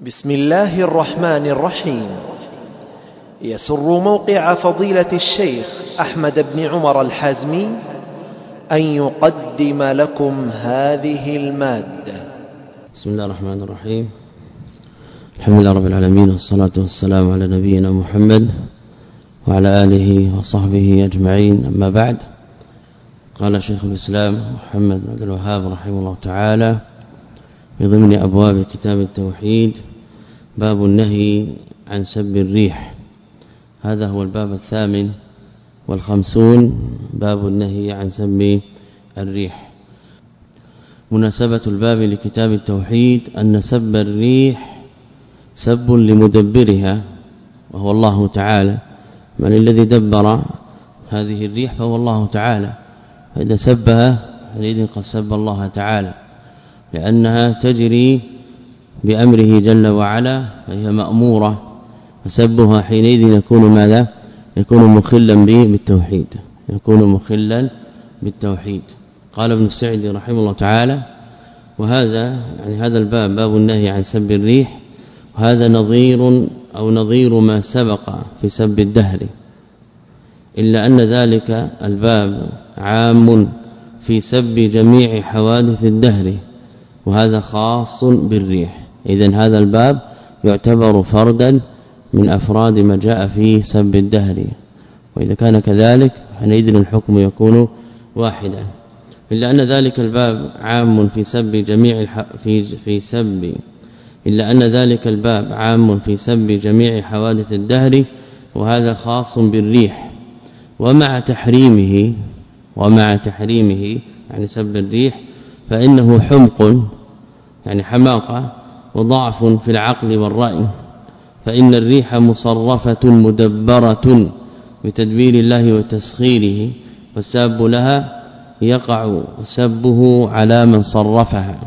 بسم الله الرحمن الرحيم. يسر موقع فضيلة الشيخ أحمد بن عمر الحازمي أن يقدم لكم هذه المادة. بسم الله الرحمن الرحيم. الحمد لله رب العالمين والصلاة والسلام على نبينا محمد وعلى آله وصحبه أجمعين. أما بعد قال شيخ الإسلام محمد بن الوهاب رحمه الله تعالى في ضمن أبواب كتاب التوحيد باب النهي عن سب الريح. هذا هو الباب الثامن والخمسون باب النهي عن سب الريح. مناسبة الباب لكتاب التوحيد أن سب الريح سب لمدبرها وهو الله تعالى. من الذي دبر هذه الريح فهو الله تعالى. فإذا سبها حينئذ قد سب الله تعالى. لأنها تجري بأمره جل وعلا فهي مأمورة. فسبها حينئذ يكون ماذا؟ يكون مخلا بالتوحيد. يكون مخلا بالتوحيد. قال ابن السعدي رحمه الله تعالى وهذا يعني هذا الباب باب النهي عن سب الريح وهذا نظير أو نظير ما سبق في سب الدهر. إلا أن ذلك الباب عام في سب جميع حوادث الدهر وهذا خاص بالريح. اذا هذا الباب يعتبر فردا من أفراد ما جاء في سب الدهر. وإذا كان كذلك حينئذ الحكم يكون واحدا. إلا أن ذلك الباب عام في سب جميع في في سب. إلا أن ذلك الباب عام في سب جميع حوادث الدهر وهذا خاص بالريح. ومع تحريمه ومع تحريمه يعني سب الريح فإنه حمق يعني حماقة وضعف في العقل والرأي. فإن الريح مصرفة مدبرة بتدبير الله وتسخيره والساب لها يقع سبه على من صرفها.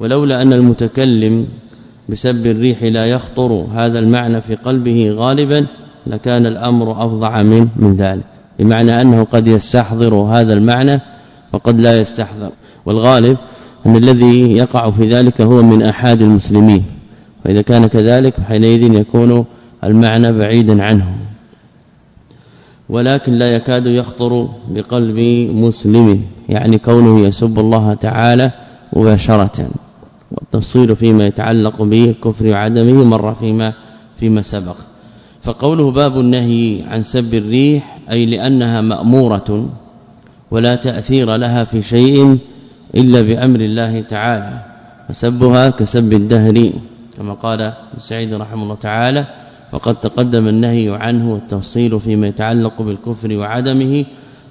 ولولا أن المتكلم بسب الريح لا يخطر هذا المعنى في قلبه غالبا لكان الأمر أفظع من من ذلك. بمعنى أنه قد يستحضر هذا المعنى وقد لا يستحضر. والغالب أن الذي يقع في ذلك هو من احاد المسلمين فإذا كان كذلك حينئذ يكون المعنى بعيدا عنه. ولكن لا يكاد يخطر بقلب مسلم يعني كونه يسب الله تعالى مباشرة. والتفصيل فيما يتعلق بالكفر وعدمه مر فيما فيما سبق. فقوله باب النهي عن سب الريح أي لأنها مأمورة ولا تأثير لها في شيء إلا بأمر الله تعالى. فسبها كسب الدهر كما قال سعيد رحمه الله تعالى وقد تقدم النهي عنه والتفصيل فيما يتعلق بالكفر وعدمه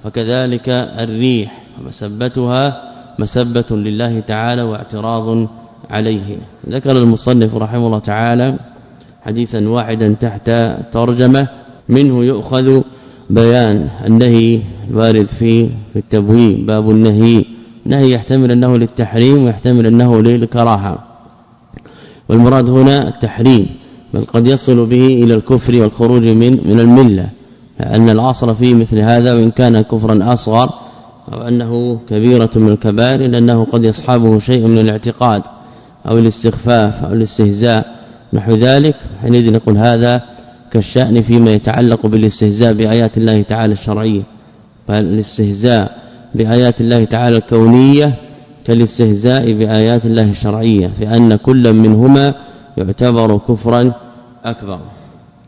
وكذلك الريح مسبتها مسبة لله تعالى واعتراض عليه. ذكر المصنف رحمه الله تعالى حديثا واحدا تحت ترجمة منه يؤخذ بيان النهي الوارد في في التبويب باب النهي. نهي يحتمل أنه للتحريم ويحتمل أنه للكراهة. والمراد هنا التحريم بل قد يصل به إلى الكفر والخروج من من الملة لأن الاصل فيه مثل هذا وإن كان كفرا أصغر أو أنه كبيرة من الكبائر لأنه قد يصحبه شيء من الاعتقاد أو الاستخفاف أو الاستهزاء. نحو ذلك حينئذ نقول هذا كالشأن فيما يتعلق بالاستهزاء بآيات الله تعالى الشرعية. فالاستهزاء بآيات الله تعالى الكونية كالاستهزاء بآيات الله الشرعية فأن كل منهما يعتبر كفرا أكبر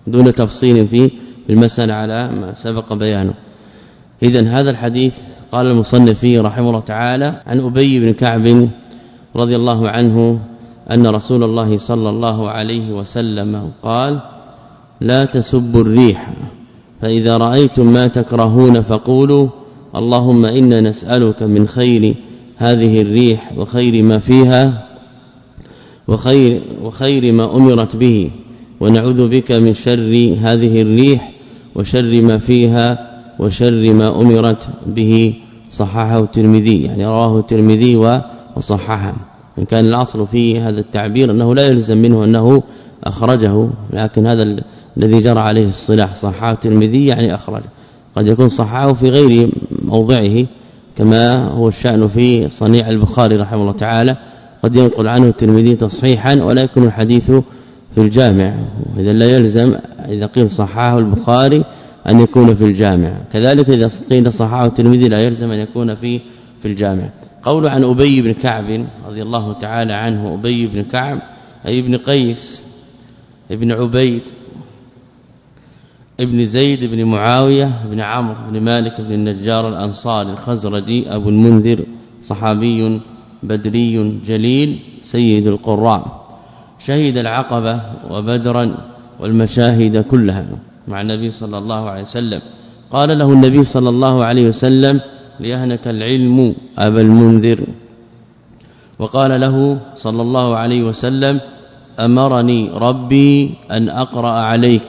دون تفصيل في المسألة على ما سبق بيانه. اذا هذا الحديث قال المصنف فيه رحمه الله تعالى عن أبي بن كعب رضي الله عنه أن رسول الله صلى الله عليه وسلم قال لا تسبوا الريح فإذا رأيتم ما تكرهون فقولوا اللهم إنا نسألك من خير هذه الريح وخير ما فيها وخير وخير ما أمرت به. ونعوذ بك من شر هذه الريح وشر ما فيها وشر ما أمرت به. صححه الترمذي يعني رواه الترمذي وصححه. إن كان الأصل في هذا التعبير أنه لا يلزم منه أنه أخرجه لكن هذا الذي جرى عليه الصلاح. صححه الترمذي يعني أخرجه. قد يكون صححه في غير موضعه كما هو الشأن في صنيع البخاري رحمه الله تعالى. قد ينقل عنه الترمذي تصحيحا ولا يكون الحديث في الجامع. اذا لا يلزم إذا قيل صححه البخاري أن يكون في الجامع. كذلك إذا قيل صححه الترمذي لا يلزم أن يكون في في الجامع. قول عن أبي بن كعب رضي الله تعالى عنه أبي بن كعب أي ابن قيس ابن عبيد ابن زيد بن معاوية بن عمرو بن مالك بن النجار الأنصاري الخزرجي أبو المنذر صحابي بدري جليل سيد القراء. شهد العقبة وبدرا والمشاهد كلها مع النبي صلى الله عليه وسلم. قال له النبي صلى الله عليه وسلم ليهنك العلم أبا المنذر. وقال له صلى الله عليه وسلم أمرني ربي أن أقرأ عليك.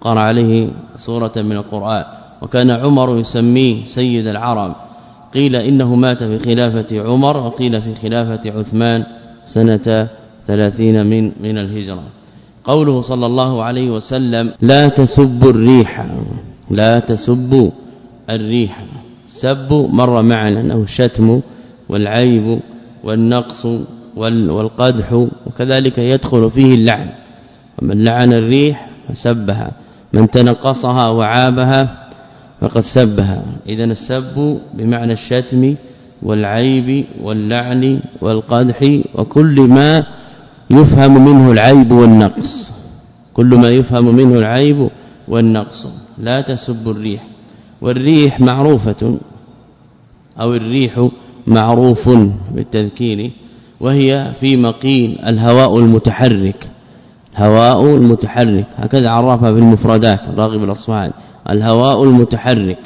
قرأ عليه سورة من القرآن. وكان عمر يسميه سيد العرب. قيل إنه مات في خلافة عمر وقيل في خلافة عثمان سنة ثلاثين من من الهجرة. قوله صلى الله عليه وسلم لا تسبوا الريح لا تسبوا الريح. سب مر معنا إنه الشتم والعيب والنقص والقدح وكذلك يدخل فيه اللعن. ومن لعن الريح فسبها. من تنقصها وعابها فقد سبها. اذا السب بمعنى الشتم والعيب واللعن والقدح وكل ما يفهم منه العيب والنقص. كل ما يفهم منه العيب والنقص. لا تسب الريح. والريح معروفة أو الريح معروف بالتذكير وهي في مقيل الهواء المتحرك. الهواء المتحرك. هكذا عرفها في المفردات الراغب الأصفهاني. الهواء المتحرك.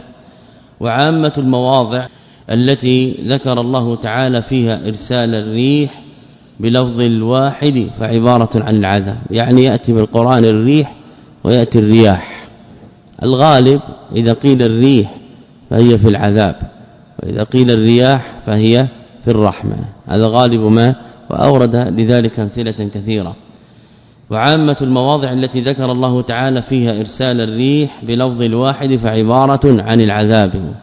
وعامة المواضع التي ذكر الله تعالى فيها إرسال الريح بلفظ الواحد فعبارة عن العذاب. يعني يأتي بالقرآن الريح ويأتي الرياح. الغالب إذا قيل الريح فهي في العذاب وإذا قيل الرياح فهي في الرحمة. هذا غالب ما وأورد لذلك أمثلة كثيرة. وعامة المواضع التي ذكر الله تعالى فيها إرسال الريح بلفظ الواحد فعبارة عن العذاب.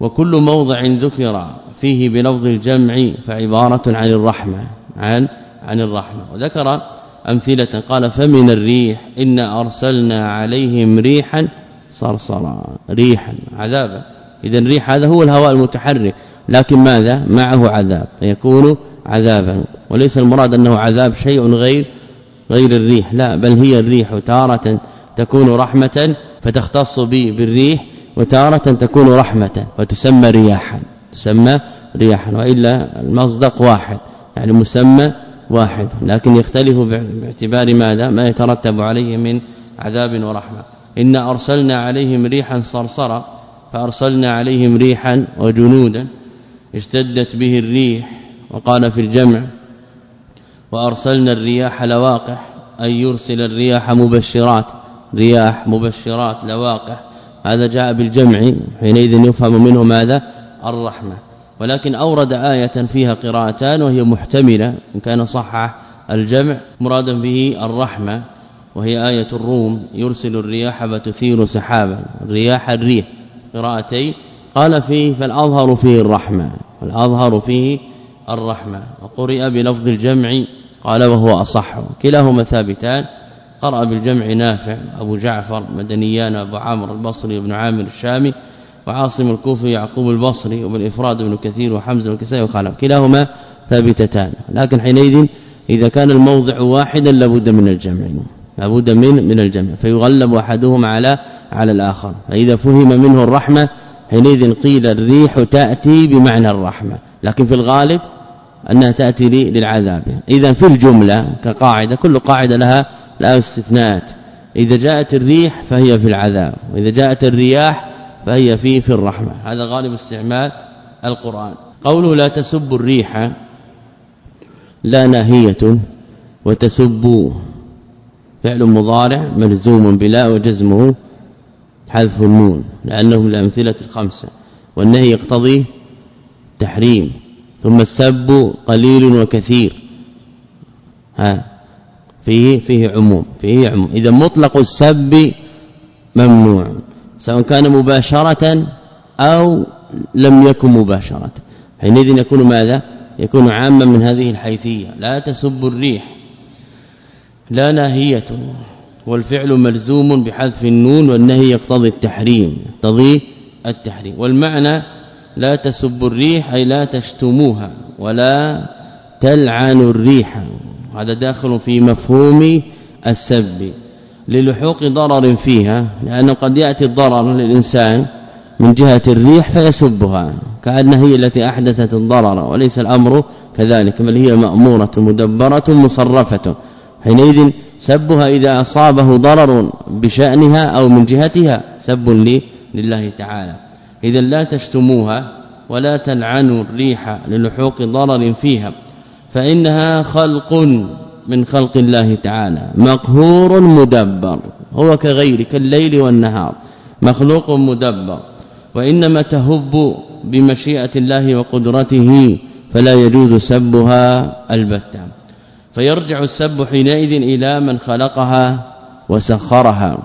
وكل موضع ذكر فيه بلفظ الجمع فعبارة عن الرحمة عن عن الرحمة. وذكر أمثلة قال فمن الريح إن أرسلنا عليهم ريحا صرصرا. ريحا عذابا. اذا الريح هذا هو الهواء المتحرك لكن ماذا؟ معه عذاب فيكون عذابا. وليس المراد أنه عذاب شيء غير غير الريح. لا بل هي الريح تارة تكون رحمة فتختص بالريح وتارة تكون رحمة وتسمى رياحا تسمى رياحا وإلا المصدق واحد يعني مسمى واحد لكن يختلف باعتبار ماذا؟ ما يترتب عليه من عذاب ورحمة. إن أرسلنا عليهم ريحا صرصرا فأرسلنا عليهم ريحا وجنودا اشتدت به الريح وقال في الجمع وأرسلنا الرياح لواقح أي يرسل الرياح مبشرات رياح مبشرات لواقح. هذا جاء بالجمع حينئذ يفهم منه ماذا؟ الرحمة. ولكن أورد آية فيها قراءتان وهي محتملة إن كان صح الجمع مرادا به الرحمة وهي آية الروم يرسل الرياح فتثير سحابا. الرياح الريح قراءتين قال فيه فالأظهر فيه الرحمة والأظهر فيه الرحمة. وقرئ بلفظ الجمع قال وهو أصح. كلاهما ثابتان. قرأ بالجمع نافع. أبو جعفر مدنيان أبو عامر البصري بن عامر الشامي وعاصم الكوفي يعقوب البصري وبالإفراد ابن كثير وحمزة والكسائي وخالف. كلاهما ثابتتان. لكن حينئذ إذا كان الموضع واحدا لابد من الجمع. لابد من من الجمع. فيغلب احدهما على على الآخر. فإذا فهم منه الرحمة حينئذ قيل الريح تأتي بمعنى الرحمة. لكن في الغالب أنها تأتي للعذاب. اذا في الجملة كقاعدة كل قاعدة لها لا استثناءات. إذا جاءت الريح فهي في العذاب وإذا جاءت الرياح فهي فيه في الرحمة. هذا غالب استعمال القرآن. قوله لا تسب الريح لا ناهية وتسب فعل مضارع ملزوم بلا وجزمه حذف النون لأنه الامثله الخمسة. والنهي يقتضي تحريم. ثم السب قليل وكثير. ها؟ فيه فيه عموم. فيه عموم. إذا مطلق السب ممنوع سواء كان مباشرة أو لم يكن مباشرة. حينئذ يكون ماذا؟ يكون عاما من هذه الحيثية. لا تسب الريح. لا ناهية. والفعل ملزوم بحذف النون والنهي يقتضي التحريم. يقتضي التحريم. والمعنى لا تسب الريح أي لا تشتموها ولا تلعن الريح. هذا داخل في مفهوم السب. للحوق ضرر فيها لأنه قد يأتي الضرر للإنسان من جهة الريح فيسبها كأنها هي التي أحدثت الضرر وليس الأمر كذلك بل هي مأمورة مدبرة مصرفة. حينئذ سبها إذا أصابه ضرر بشأنها أو من جهتها سب لله تعالى. إذا لا تشتموها ولا تلعنوا الريح للحوق ضرر فيها فإنها خلق من خلق الله تعالى مقهور مدبر هو كغير كالليل والنهار مخلوق مدبر وإنما تهب بمشيئة الله وقدرته فلا يجوز سبها البتة. فيرجع السب حينئذ إلى من خلقها وسخرها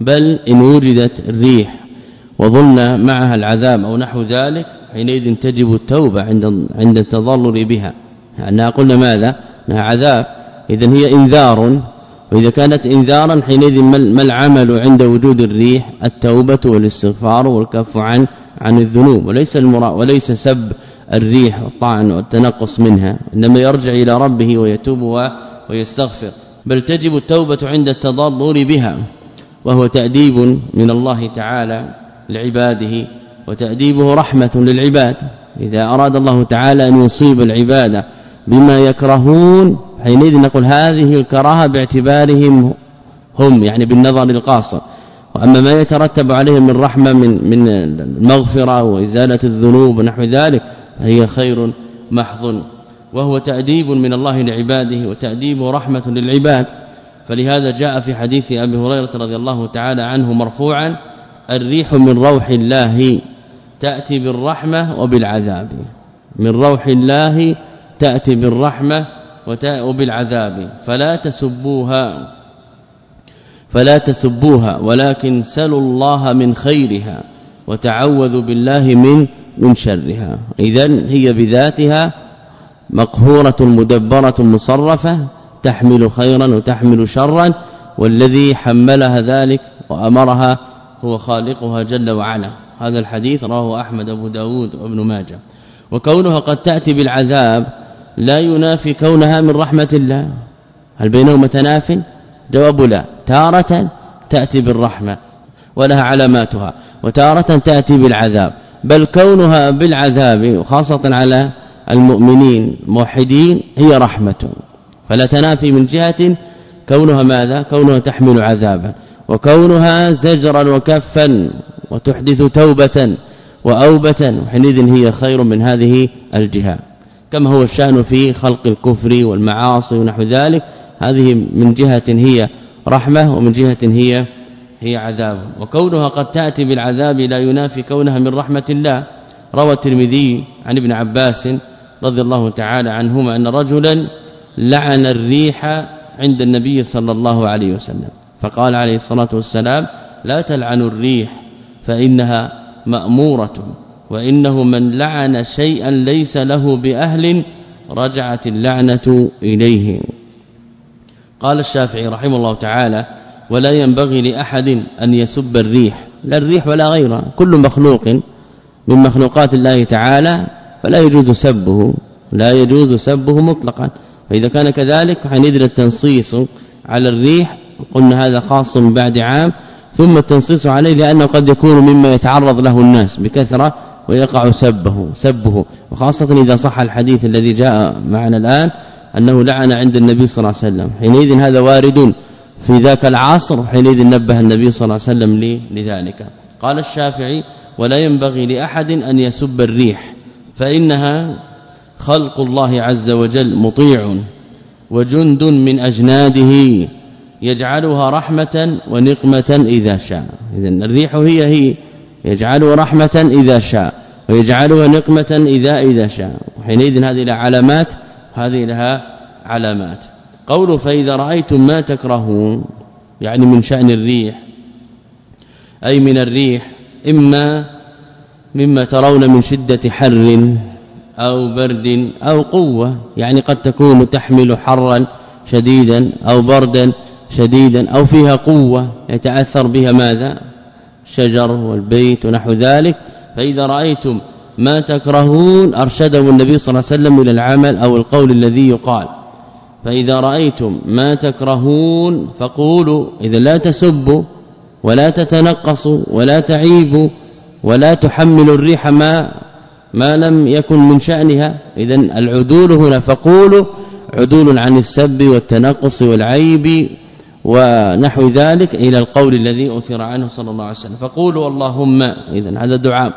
بل إن وجدت الريح وظن معها العذاب أو نحو ذلك حينئذ تجب التوبة عند عند التضرر بها. لانها قلنا ماذا؟ إنها عذاب. اذا هي إنذار. وإذا كانت إنذارا حينئذ ما العمل عند وجود الريح؟ التوبة والاستغفار والكف عن عن الذنوب. وليس المرا وليس سب الريح والطعن والتنقص منها إنما يرجع إلى ربه ويتوب ويستغفر. بل تجب التوبة عند التضرر بها وهو تأديب من الله تعالى. لعباده وتأديبه رحمة للعباد. إذا أراد الله تعالى أن يصيب العباد بما يكرهون حينئذ نقول هذه الكراهة باعتبارهم هم يعني بالنظر القاصر. وأما ما يترتب عليهم من رحمة من من المغفرة وإزالة الذنوب ونحو ذلك هي خير محض. وهو تأديب من الله لعباده وتأديب رحمة للعباد. فلهذا جاء في حديث أبي هريرة رضي الله تعالى عنه مرفوعا الريح من روح الله تأتي بالرحمة وبالعذاب. من روح الله تأتي بالرحمة وبالعذاب. فلا تسبوها فلا تسبوها ولكن سلوا الله من خيرها وتعوذوا بالله من من شرها. اذا هي بذاتها مقهورة مدبرة مصرفة تحمل خيرا وتحمل شرا والذي حملها ذلك وأمرها هو خالقها جل وعلا. هذا الحديث رواه أحمد أبو داود وابن ماجه. وكونها قد تأتي بالعذاب لا ينافي كونها من رحمة الله. هل بينهما تناف؟ جواب لا. تارة تأتي بالرحمة ولها علاماتها وتارة تأتي بالعذاب. بل كونها بالعذاب وخاصة على المؤمنين موحدين هي رحمة. فلا تنافي من جهة كونها ماذا؟ كونها تحمل عذابا. وكونها زجرا وكفا وتحدث توبة وأوبة وحينئذ هي خير من هذه الجهات كما هو الشأن في خلق الكفر والمعاصي ونحو ذلك هذه من جهة هي رحمة ومن جهة هي هي عذاب. وكونها قد تأتي بالعذاب لا ينافي كونها من رحمة الله. روى الترمذي عن ابن عباس رضي الله تعالى عنهما أن رجلا لعن الريح عند النبي صلى الله عليه وسلم. فقال عليه الصلاة والسلام لا تلعنوا الريح فإنها مأمورة وإنه من لعن شيئا ليس له بأهل رجعت اللعنة إليه. قال الشافعي رحمه الله تعالى ولا ينبغي لأحد أن يسب الريح لا الريح ولا غيرها كل مخلوق من مخلوقات الله تعالى فلا يجوز سبه لا يجوز سبه مطلقا. فإذا كان كذلك حينئذ التنصيص على الريح قلنا هذا خاص بعد عام ثم التنصيص عليه لأنه قد يكون مما يتعرض له الناس بكثرة ويقع سبه سبه. وخاصة إذا صح الحديث الذي جاء معنا الآن أنه لعن عند النبي صلى الله عليه وسلم. حينئذ هذا وارد في ذاك العصر حينئذ نبه النبي صلى الله عليه وسلم لذلك. قال الشافعي ولا ينبغي لأحد أن يسب الريح فإنها خلق الله عز وجل مطيع وجند من أجناده. يجعلها رحمة ونقمة إذا شاء. اذا الريح هي هي يجعلها رحمة إذا شاء ويجعلها نقمة إذا إذا شاء. وحينئذ هذه لها علامات هذه لها علامات. قول فإذا رأيتم ما تكرهون يعني من شأن الريح أي من الريح إما مما ترون من شدة حر أو برد أو قوة يعني قد تكون تحمل حرا شديدا أو بردا شديدا أو فيها قوة يتأثر بها ماذا؟ الشجر والبيت ونحو ذلك. فإذا رأيتم ما تكرهون أرشده النبي صلى الله عليه وسلم إلى العمل أو القول الذي يقال. فإذا رأيتم ما تكرهون فقولوا إذا لا تسبوا ولا تتنقصوا ولا تعيبوا ولا تحملوا الريح ما ما لم يكن من شأنها. اذا العدول هنا فقولوا عدول عن السب والتنقص والعيب ونحو ذلك إلى القول الذي أثر عنه صلى الله عليه وسلم. فقولوا اللهم اذا هذا دعاء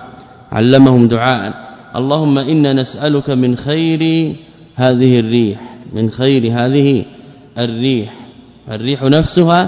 علمهم دعاء. اللهم إنا نسألك من خير هذه الريح من خير هذه الريح. الريح نفسها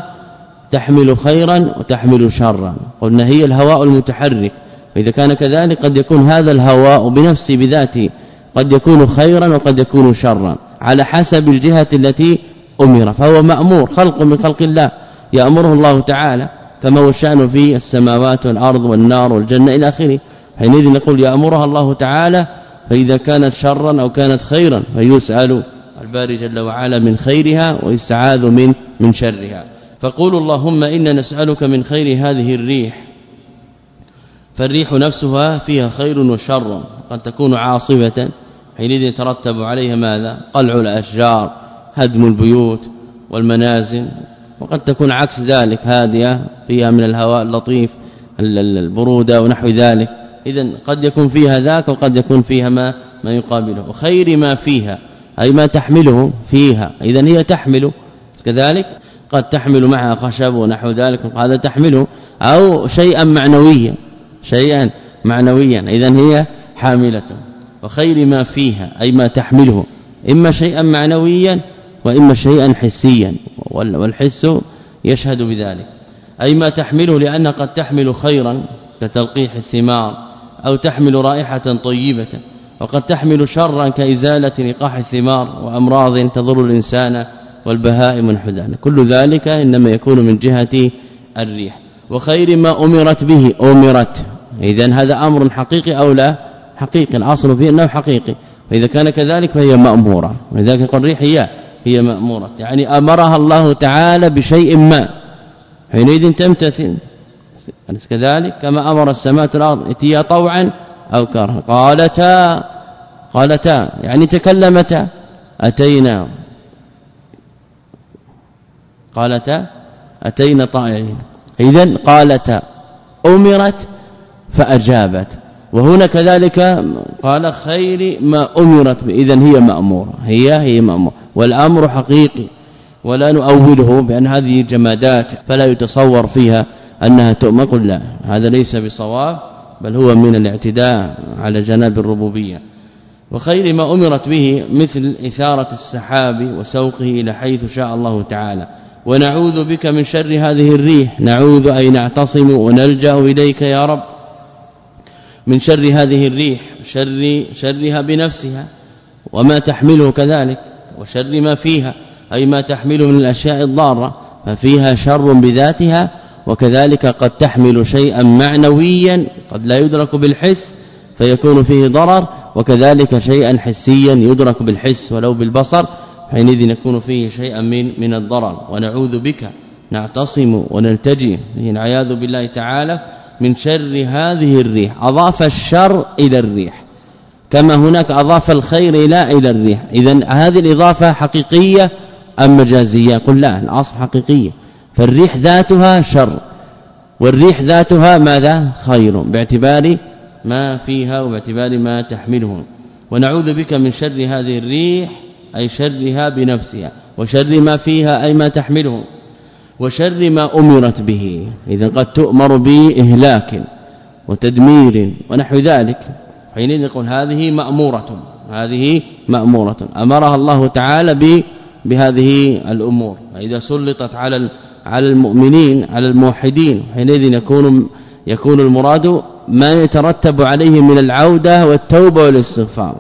تحمل خيرا وتحمل شرا. قلنا هي الهواء المتحرك. فإذا كان كذلك قد يكون هذا الهواء بنفسه بذاته قد يكون خيرا وقد يكون شرا. على حسب الجهة التي أمر فهو مأمور خلق من خلق الله يأمره الله تعالى كما هو الشأن في السماوات والأرض والنار والجنة إلى آخره. حينئذ نقول يأمرها الله تعالى فإذا كانت شرا أو كانت خيرا فيسأل الباري جل وعلا من خيرها ويستعاذ من من شرها. فقولوا اللهم إنا نسألك من خير هذه الريح. فالريح نفسها فيها خير وشر قد تكون عاصفة حينئذ يترتب عليها ماذا؟ قلع الأشجار. هدم البيوت والمنازل وقد تكون عكس ذلك هادية فيها من الهواء اللطيف البرودة ونحو ذلك. اذا قد يكون فيها ذاك وقد يكون فيها ما ما يقابله. وخير ما فيها أي ما تحمله فيها. اذا هي تحمل كذلك قد تحمل معها خشب ونحو ذلك هذا تحمله أو شيئا معنويا شيئا معنويا. اذا هي حاملة. وخير ما فيها أي ما تحمله. إما شيئا معنويا وإما شيئا حسيا والحس يشهد بذلك. أي ما تحمله لأنها قد تحمل خيرا كتلقيح الثمار أو تحمل رائحة طيبة وقد تحمل شرا كإزالة لقاح الثمار وأمراض تضر الإنسان والبهائم الحدان كل ذلك إنما يكون من جهة الريح. وخير ما أمرت به أمرت. اذا هذا أمر حقيقي أو لا؟ حقيقي. الأصل فيه أنه حقيقي. فإذا كان كذلك فهي مأمورة. ولذلك يقول الريح هي هي مأمورة. يعني أمرها الله تعالى بشيء ما. حينئذ تمتثل. أليس كذلك؟ كما أمر السماء والأرض اتيا طوعا أو كرها. قالتا قالتا يعني تكلمتا. أتينا. قالتا أتينا طائعين. اذا قالتا. أمرت فأجابت. وهنا كذلك قال خير ما أمرت اذا هي مأمورة. هي هي مأمورة. والأمر حقيقي ولا نؤوله بأن هذه جمادات فلا يتصور فيها أنها تؤمر قل لا هذا ليس بصواب بل هو من الاعتداء على جناب الربوبية. وخير ما أمرت به مثل إثارة السحاب وسوقه إلى حيث شاء الله تعالى. ونعوذ بك من شر هذه الريح. نعوذ أي نعتصم ونلجأ إليك يا رب من شر هذه الريح شر شرها بنفسها وما تحمله كذلك. وشر ما فيها أي ما تحمله من الأشياء الضارة ففيها شر بذاتها وكذلك قد تحمل شيئا معنويا قد لا يدرك بالحس فيكون فيه ضرر وكذلك شيئا حسيا يدرك بالحس ولو بالبصر حينئذ يكون فيه شيئا من من الضرر. ونعوذ بك نعتصم ونلتجي العياذ بالله تعالى من شر هذه الريح أضاف الشر إلى الريح. كما هناك أضاف الخير إلى إلى الريح. اذا هذه الإضافة حقيقية أم مجازية؟ قل لا الأصل حقيقية. فالريح ذاتها شر. والريح ذاتها ماذا؟ خير. باعتبار ما فيها وباعتبار ما تحمله. ونعوذ بك من شر هذه الريح أي شرها بنفسها. وشر ما فيها أي ما تحمله. وشر ما أمرت به. إذا قد تؤمر بإهلاك وتدمير ونحو ذلك. حينئذ يقول هذه مأمورة هذه مأمورة. أمرها الله تعالى بهذه الأمور. فإذا سلطت على على المؤمنين على الموحدين حينئذ يكون يكون المراد ما يترتب عليه من العودة والتوبة والاستغفار.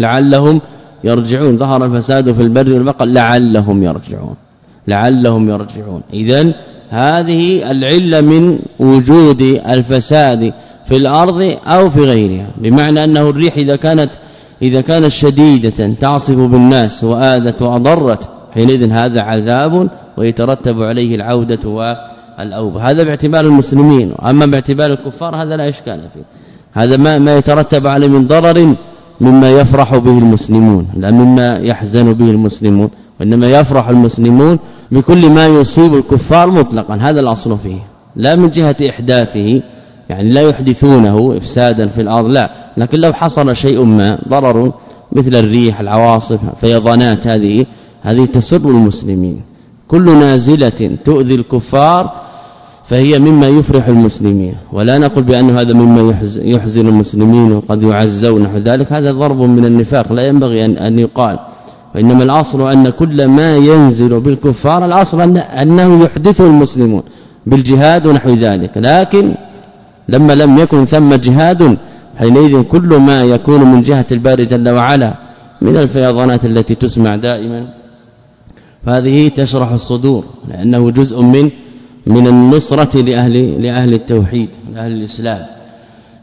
لعلهم يرجعون. ظهر الفساد في البر والبحر لعلهم يرجعون. لعلهم يرجعون. اذا هذه العلة من وجود الفساد في الأرض أو في غيرها. بمعنى أنه الريح إذا كانت إذا كانت شديدة تعصف بالناس وآذت وأضرت حينئذ هذا عذاب ويترتب عليه العودة والأوبة. هذا باعتبار المسلمين. أما باعتبار الكفار هذا لا إشكال فيه. هذا ما ما يترتب عليه من ضرر مما يفرح به المسلمون لا مما يحزن به المسلمون وإنما يفرح المسلمون بكل ما يصيب الكفار مطلقا. هذا الأصل فيه. لا من جهة إحداثه. يعني لا يحدثونه إفسادا في الأرض لا. لكن لو حصل شيء ما ضرر مثل الريح العواصف فيضانات هذه هذه تسر المسلمين. كل نازلة تؤذي الكفار فهي مما يفرح المسلمين. ولا نقول بأن هذا مما يحزن المسلمين وقد يعزون ذلك. هذا ضرب من النفاق لا ينبغي أن يقال. وإنما الأصل أن كل ما ينزل بالكفار الأصل أنه يحدثه المسلمون بالجهاد ونحو ذلك. لكن لما لم يكن ثم جهاد حينئذ كل ما يكون من جهة الباري جل وعلا من الفيضانات التي تسمع دائما. فهذه تشرح الصدور لأنه جزء من من النصرة لأهل لأهل التوحيد لأهل الإسلام.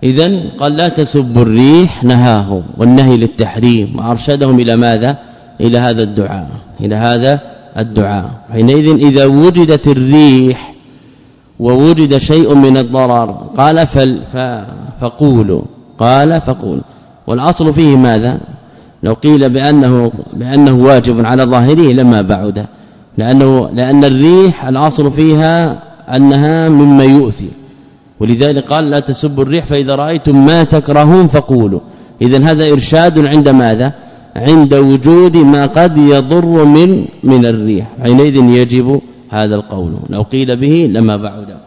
اذا قال لا تسبوا الريح نهاهم والنهي للتحريم وأرشدهم إلى ماذا؟ إلى هذا الدعاء إلى هذا الدعاء. حينئذ إذا وجدت الريح ووجد شيء من الضرر. قال فقولوا. قال فقول. والأصل فيه ماذا؟ لو قيل بأنه بأنه واجب على ظاهره لما بعد لأنه لأن الريح الأصل فيها أنها مما يؤذي ولذلك قال لا تسبوا الريح فإذا رأيتم ما تكرهون فقولوا. اذا هذا إرشاد عند ماذا؟ عند وجود ما قد يضر من من الريح. حينئذ يجب هذا القول. لو قيل به لما بعد.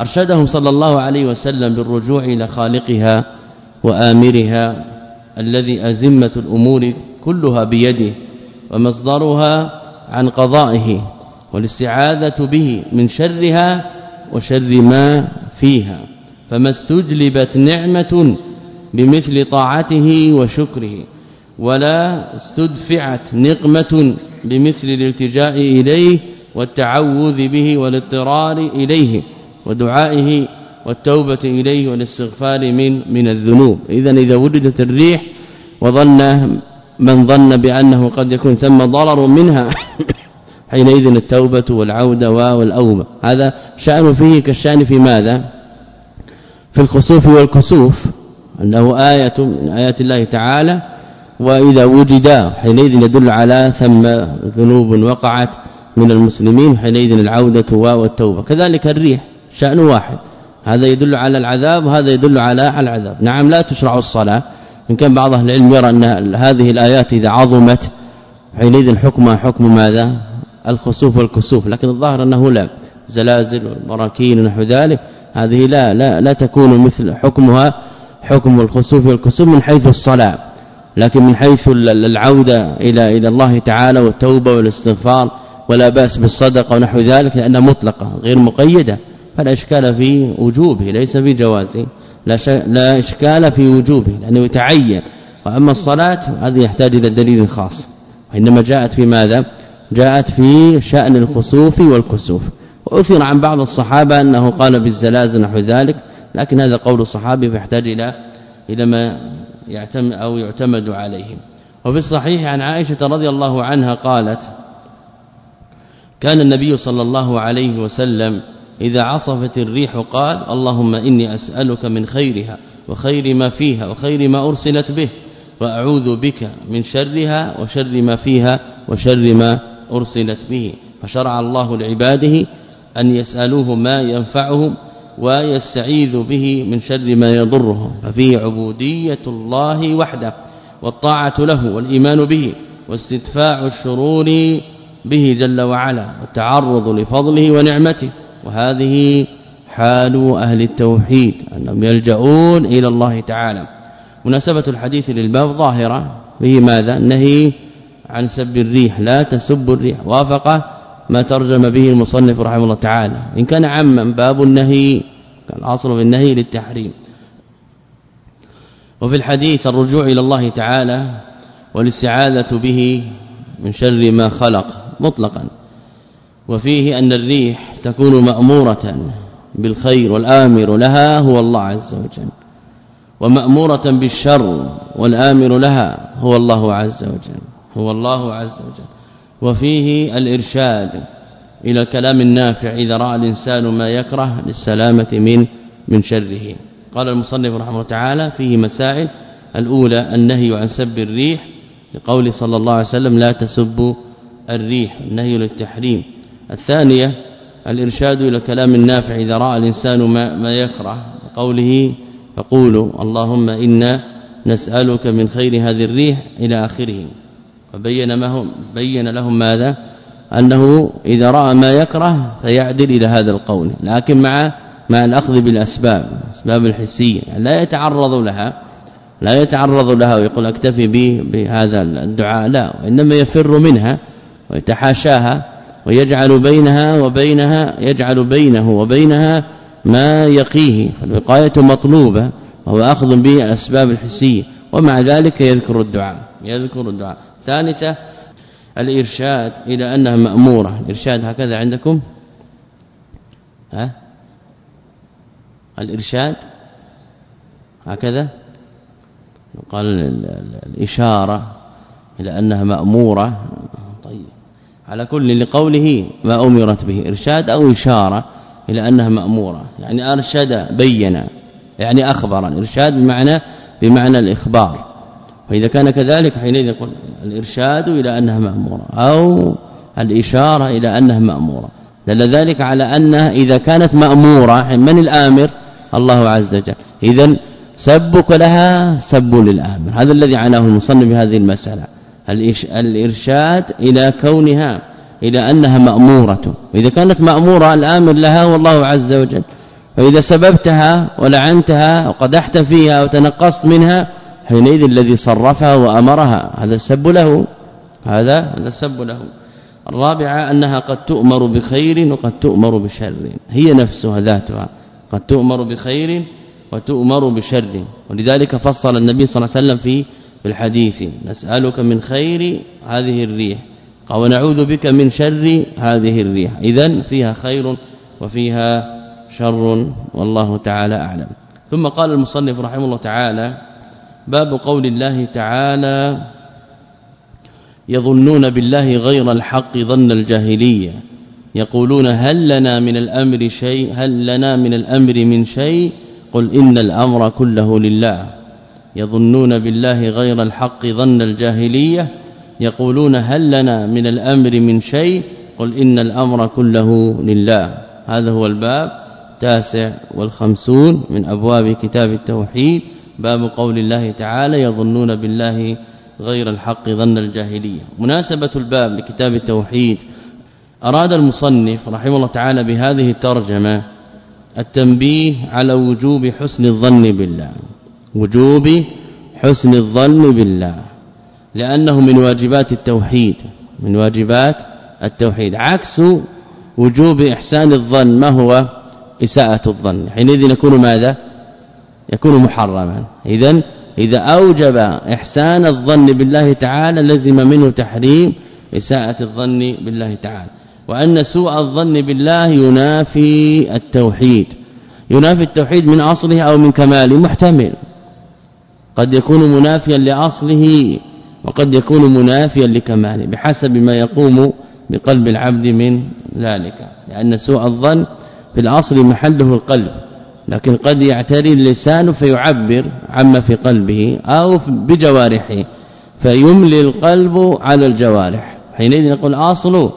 أرشدهم صلى الله عليه وسلم بالرجوع إلى خالقها وآمرها الذي أزمة الأمور كلها بيده ومصدرها عن قضائه والاستعاذة به من شرها وشر ما فيها. فما استجلبت نعمة بمثل طاعته وشكره ولا استدفعت نقمة بمثل الالتجاء إليه والتعوذ به والاضطرار إليه ودعائه والتوبة إليه والاستغفار من من الذنوب. اذا إذا وجدت الريح وظن من ظن بأنه قد يكون ثم ضرر منها حينئذ التوبة والعودة والأوبة. هذا شأن فيه كالشأن في ماذا؟ في الخسوف والكسوف. انه آية من آيات الله تعالى وإذا وجدا حينئذ يدل على ثم ذنوب وقعت من المسلمين حينئذ العودة والتوبة. كذلك الريح شأن واحد. هذا يدل على العذاب وهذا يدل على العذاب. نعم لا تشرع الصلاة. إن كان بعض أهل العلم يرى أن هذه الآيات إذا عظمت حينئذ حكمها حكم ماذا؟ الخسوف والكسوف. لكن الظاهر أنه لا. زلازل والبراكين ونحو ذلك هذه لا لا لا تكون مثل حكمها حكم الخسوف والكسوف من حيث الصلاة. لكن من حيث العودة إلى إلى الله تعالى والتوبة والاستغفار ولا بأس بالصدقة ونحو ذلك لأنها مطلقة غير مقيدة. فلا إشكال في وجوبه ليس في جوازه لا, لا إشكال في وجوبه لأنه يتعين. وأما الصلاة هذه يحتاج إلى دليل خاص. وإنما جاءت في ماذا؟ جاءت في شأن الخسوف والكسوف. واثر عن بعض الصحابة أنه قال بالزلازل نحو ذلك لكن هذا قول الصحابي فيحتاج إلى إلى ما يعتمد أو يعتمد عليه. وفي الصحيح عن عائشة رضي الله عنها قالت كان النبي صلى الله عليه وسلم إذا عصفت الريح قال اللهم إني أسألك من خيرها وخير ما فيها وخير ما أرسلت به وأعوذ بك من شرها وشر ما فيها وشر ما أرسلت به فشرع الله لعباده أن يسألوه ما ينفعهم ويستعيذ به من شر ما يضرهم ففيه عبودية الله وحده والطاعة له والإيمان به واستدفاع الشرور به جل وعلا والتعرض لفضله ونعمته. وهذه حال أهل التوحيد أنهم يلجؤون إلى الله تعالى. مناسبة الحديث للباب ظاهرة به ماذا؟ النهي عن سب الريح لا تسب الريح. وافق ما ترجم به المصنف رحمه الله تعالى. إن كان عما باب النهي الأصل في النهي للتحريم. وفي الحديث الرجوع إلى الله تعالى والاستعاذة به من شر ما خلق. مطلقا. وفيه أن الريح تكون مأمورة بالخير والآمر لها هو الله عز وجل ومأمورة بالشر والآمر لها هو الله عز وجل هو الله عز وجل. وفيه الإرشاد إلى الكلام النافع إذا رأى الإنسان ما يكره للسلامة من من شره. قال المصنف رحمه الله تعالى فيه مسائل الأولى النهي عن سب الريح لقول صلى الله عليه وسلم لا تسبوا الريح النهي للتحريم. الثانية الإرشاد إلى الكلام النافع إذا رأى الإنسان ما, ما يكره قوله فقولوا اللهم إنا نسألك من خير هذه الريح إلى آخره. وبين ما هم بين لهم ماذا؟ أنه إذا رأى ما يكره فيعدل إلى هذا القول لكن مع مع الأخذ بالأسباب اسباب الحسية. لا يتعرض لها لا يتعرض لها ويقول أكتفي به بهذا الدعاء لا. وإنما يفر منها ويتحاشاها ويجعل بينها وبينها يجعل بينه وبينها ما يقيه. فالوقاية مطلوبة وهو أخذ به الأسباب الحسية ومع ذلك يذكر الدعاء يذكر الدعاء. ثالثة الإرشاد إلى أنها مأمورة. الإرشاد هكذا عندكم؟ ها؟ الإرشاد هكذا؟ قال الإشارة إلى أنها مأمورة. على كل لقوله ما أمرت به إرشاد أو إشارة إلى أنها مأمورة يعني أرشد بين يعني أخبر الإرشاد بمعنى بمعنى الإخبار. فإذا كان كذلك حينئذ يقول الإرشاد إلى أنها مأمورة أو الإشارة إلى أنها مأمورة. دل ذلك على أنها إذا كانت مأمورة من الآمر؟ الله عز وجل. اذا سبك لها سب للآمر هذا الذي عناه المصنف بهذه المسألة. الإرشاد إلى كونها إلى أنها مأمورة. وإذا كانت مأمورة الآمر لها والله عز وجل. فإذا سببتها ولعنتها وقدحت فيها وتنقصت منها حينئذ الذي صرفها وأمرها هذا السب له. هذا هذا السب له. الرابعة أنها قد تؤمر بخير وقد تؤمر بشر. هي نفسها ذاتها. قد تؤمر بخير وتؤمر بشر. ولذلك فصل النبي صلى الله عليه وسلم في الحديث نسألك من خير هذه الريح قال ونعوذ بك من شر هذه الريح اذا فيها خير وفيها شر والله تعالى أعلم ثم قال المصنف رحمه الله تعالى باب قول الله تعالى يظنون بالله غير الحق ظن الجاهلية يقولون هل لنا من الأمر شيء هل لنا من الأمر من شيء قل إن الأمر كله لله يظنون بالله غير الحق ظن الجاهلية يقولون هل لنا من الأمر من شيء؟ قل إن الأمر كله لله. هذا هو الباب التاسع والخمسون من أبواب كتاب التوحيد. باب قول الله تعالى يظنون بالله غير الحق ظن الجاهلية. مناسبة الباب لكتاب التوحيد. أراد المصنف رحمه الله تعالى بهذه الترجمة التنبيه على وجوب حسن الظن بالله. وجوب حسن الظن بالله لأنه من واجبات التوحيد من واجبات التوحيد عكس وجوب إحسان الظن ما هو؟ إساءة الظن. حينئذ يكون ماذا؟ يكون محرما. اذا إذا أوجب إحسان الظن بالله تعالى لزم منه تحريم إساءة الظن بالله تعالى. وأن سوء الظن بالله ينافي التوحيد. ينافي التوحيد من أصله أو من كماله محتمل. قد يكون منافيا لأصله وقد يكون منافيا لكماله بحسب ما يقوم بقلب العبد من ذلك لأن سوء الظن في الأصل محله القلب لكن قد يعتري اللسان فيعبر عما في قلبه أو بجوارحه فيملي القلب على الجوارح حينئذ نقول اصله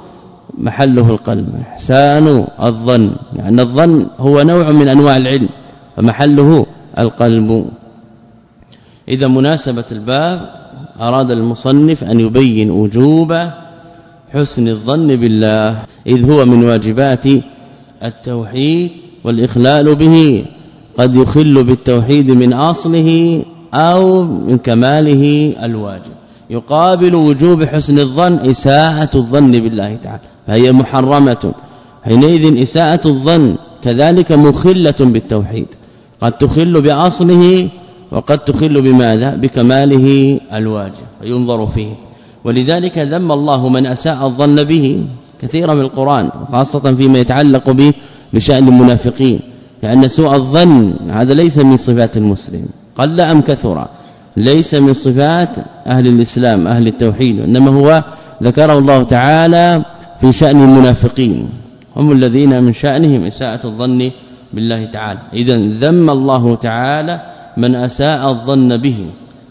محله القلب إحسان الظن لأن الظن هو نوع من أنواع العلم فمحله القلب. إذا مناسبة الباب أراد المصنف أن يبين وجوب حسن الظن بالله إذ هو من واجبات التوحيد والإخلال به. قد يخل بالتوحيد من أصله أو من كماله الواجب. يقابل وجوب حسن الظن إساءة الظن بالله تعالى فهي محرمة. حينئذ إساءة الظن كذلك مخلة بالتوحيد. قد تخل بأصله وقد تخل بماذا؟ بكماله الواجب فينظر فيه. ولذلك ذم الله من أساء الظن به كثيرا من القرآن خاصة فيما يتعلق به بشأن المنافقين لأن سوء الظن هذا ليس من صفات المسلم قل أم كثر ليس من صفات أهل الإسلام أهل التوحيد انما هو ذكره الله تعالى في شأن المنافقين. هم الذين من شأنهم إساءة الظن بالله تعالى. اذا ذم الله تعالى من أساء الظن به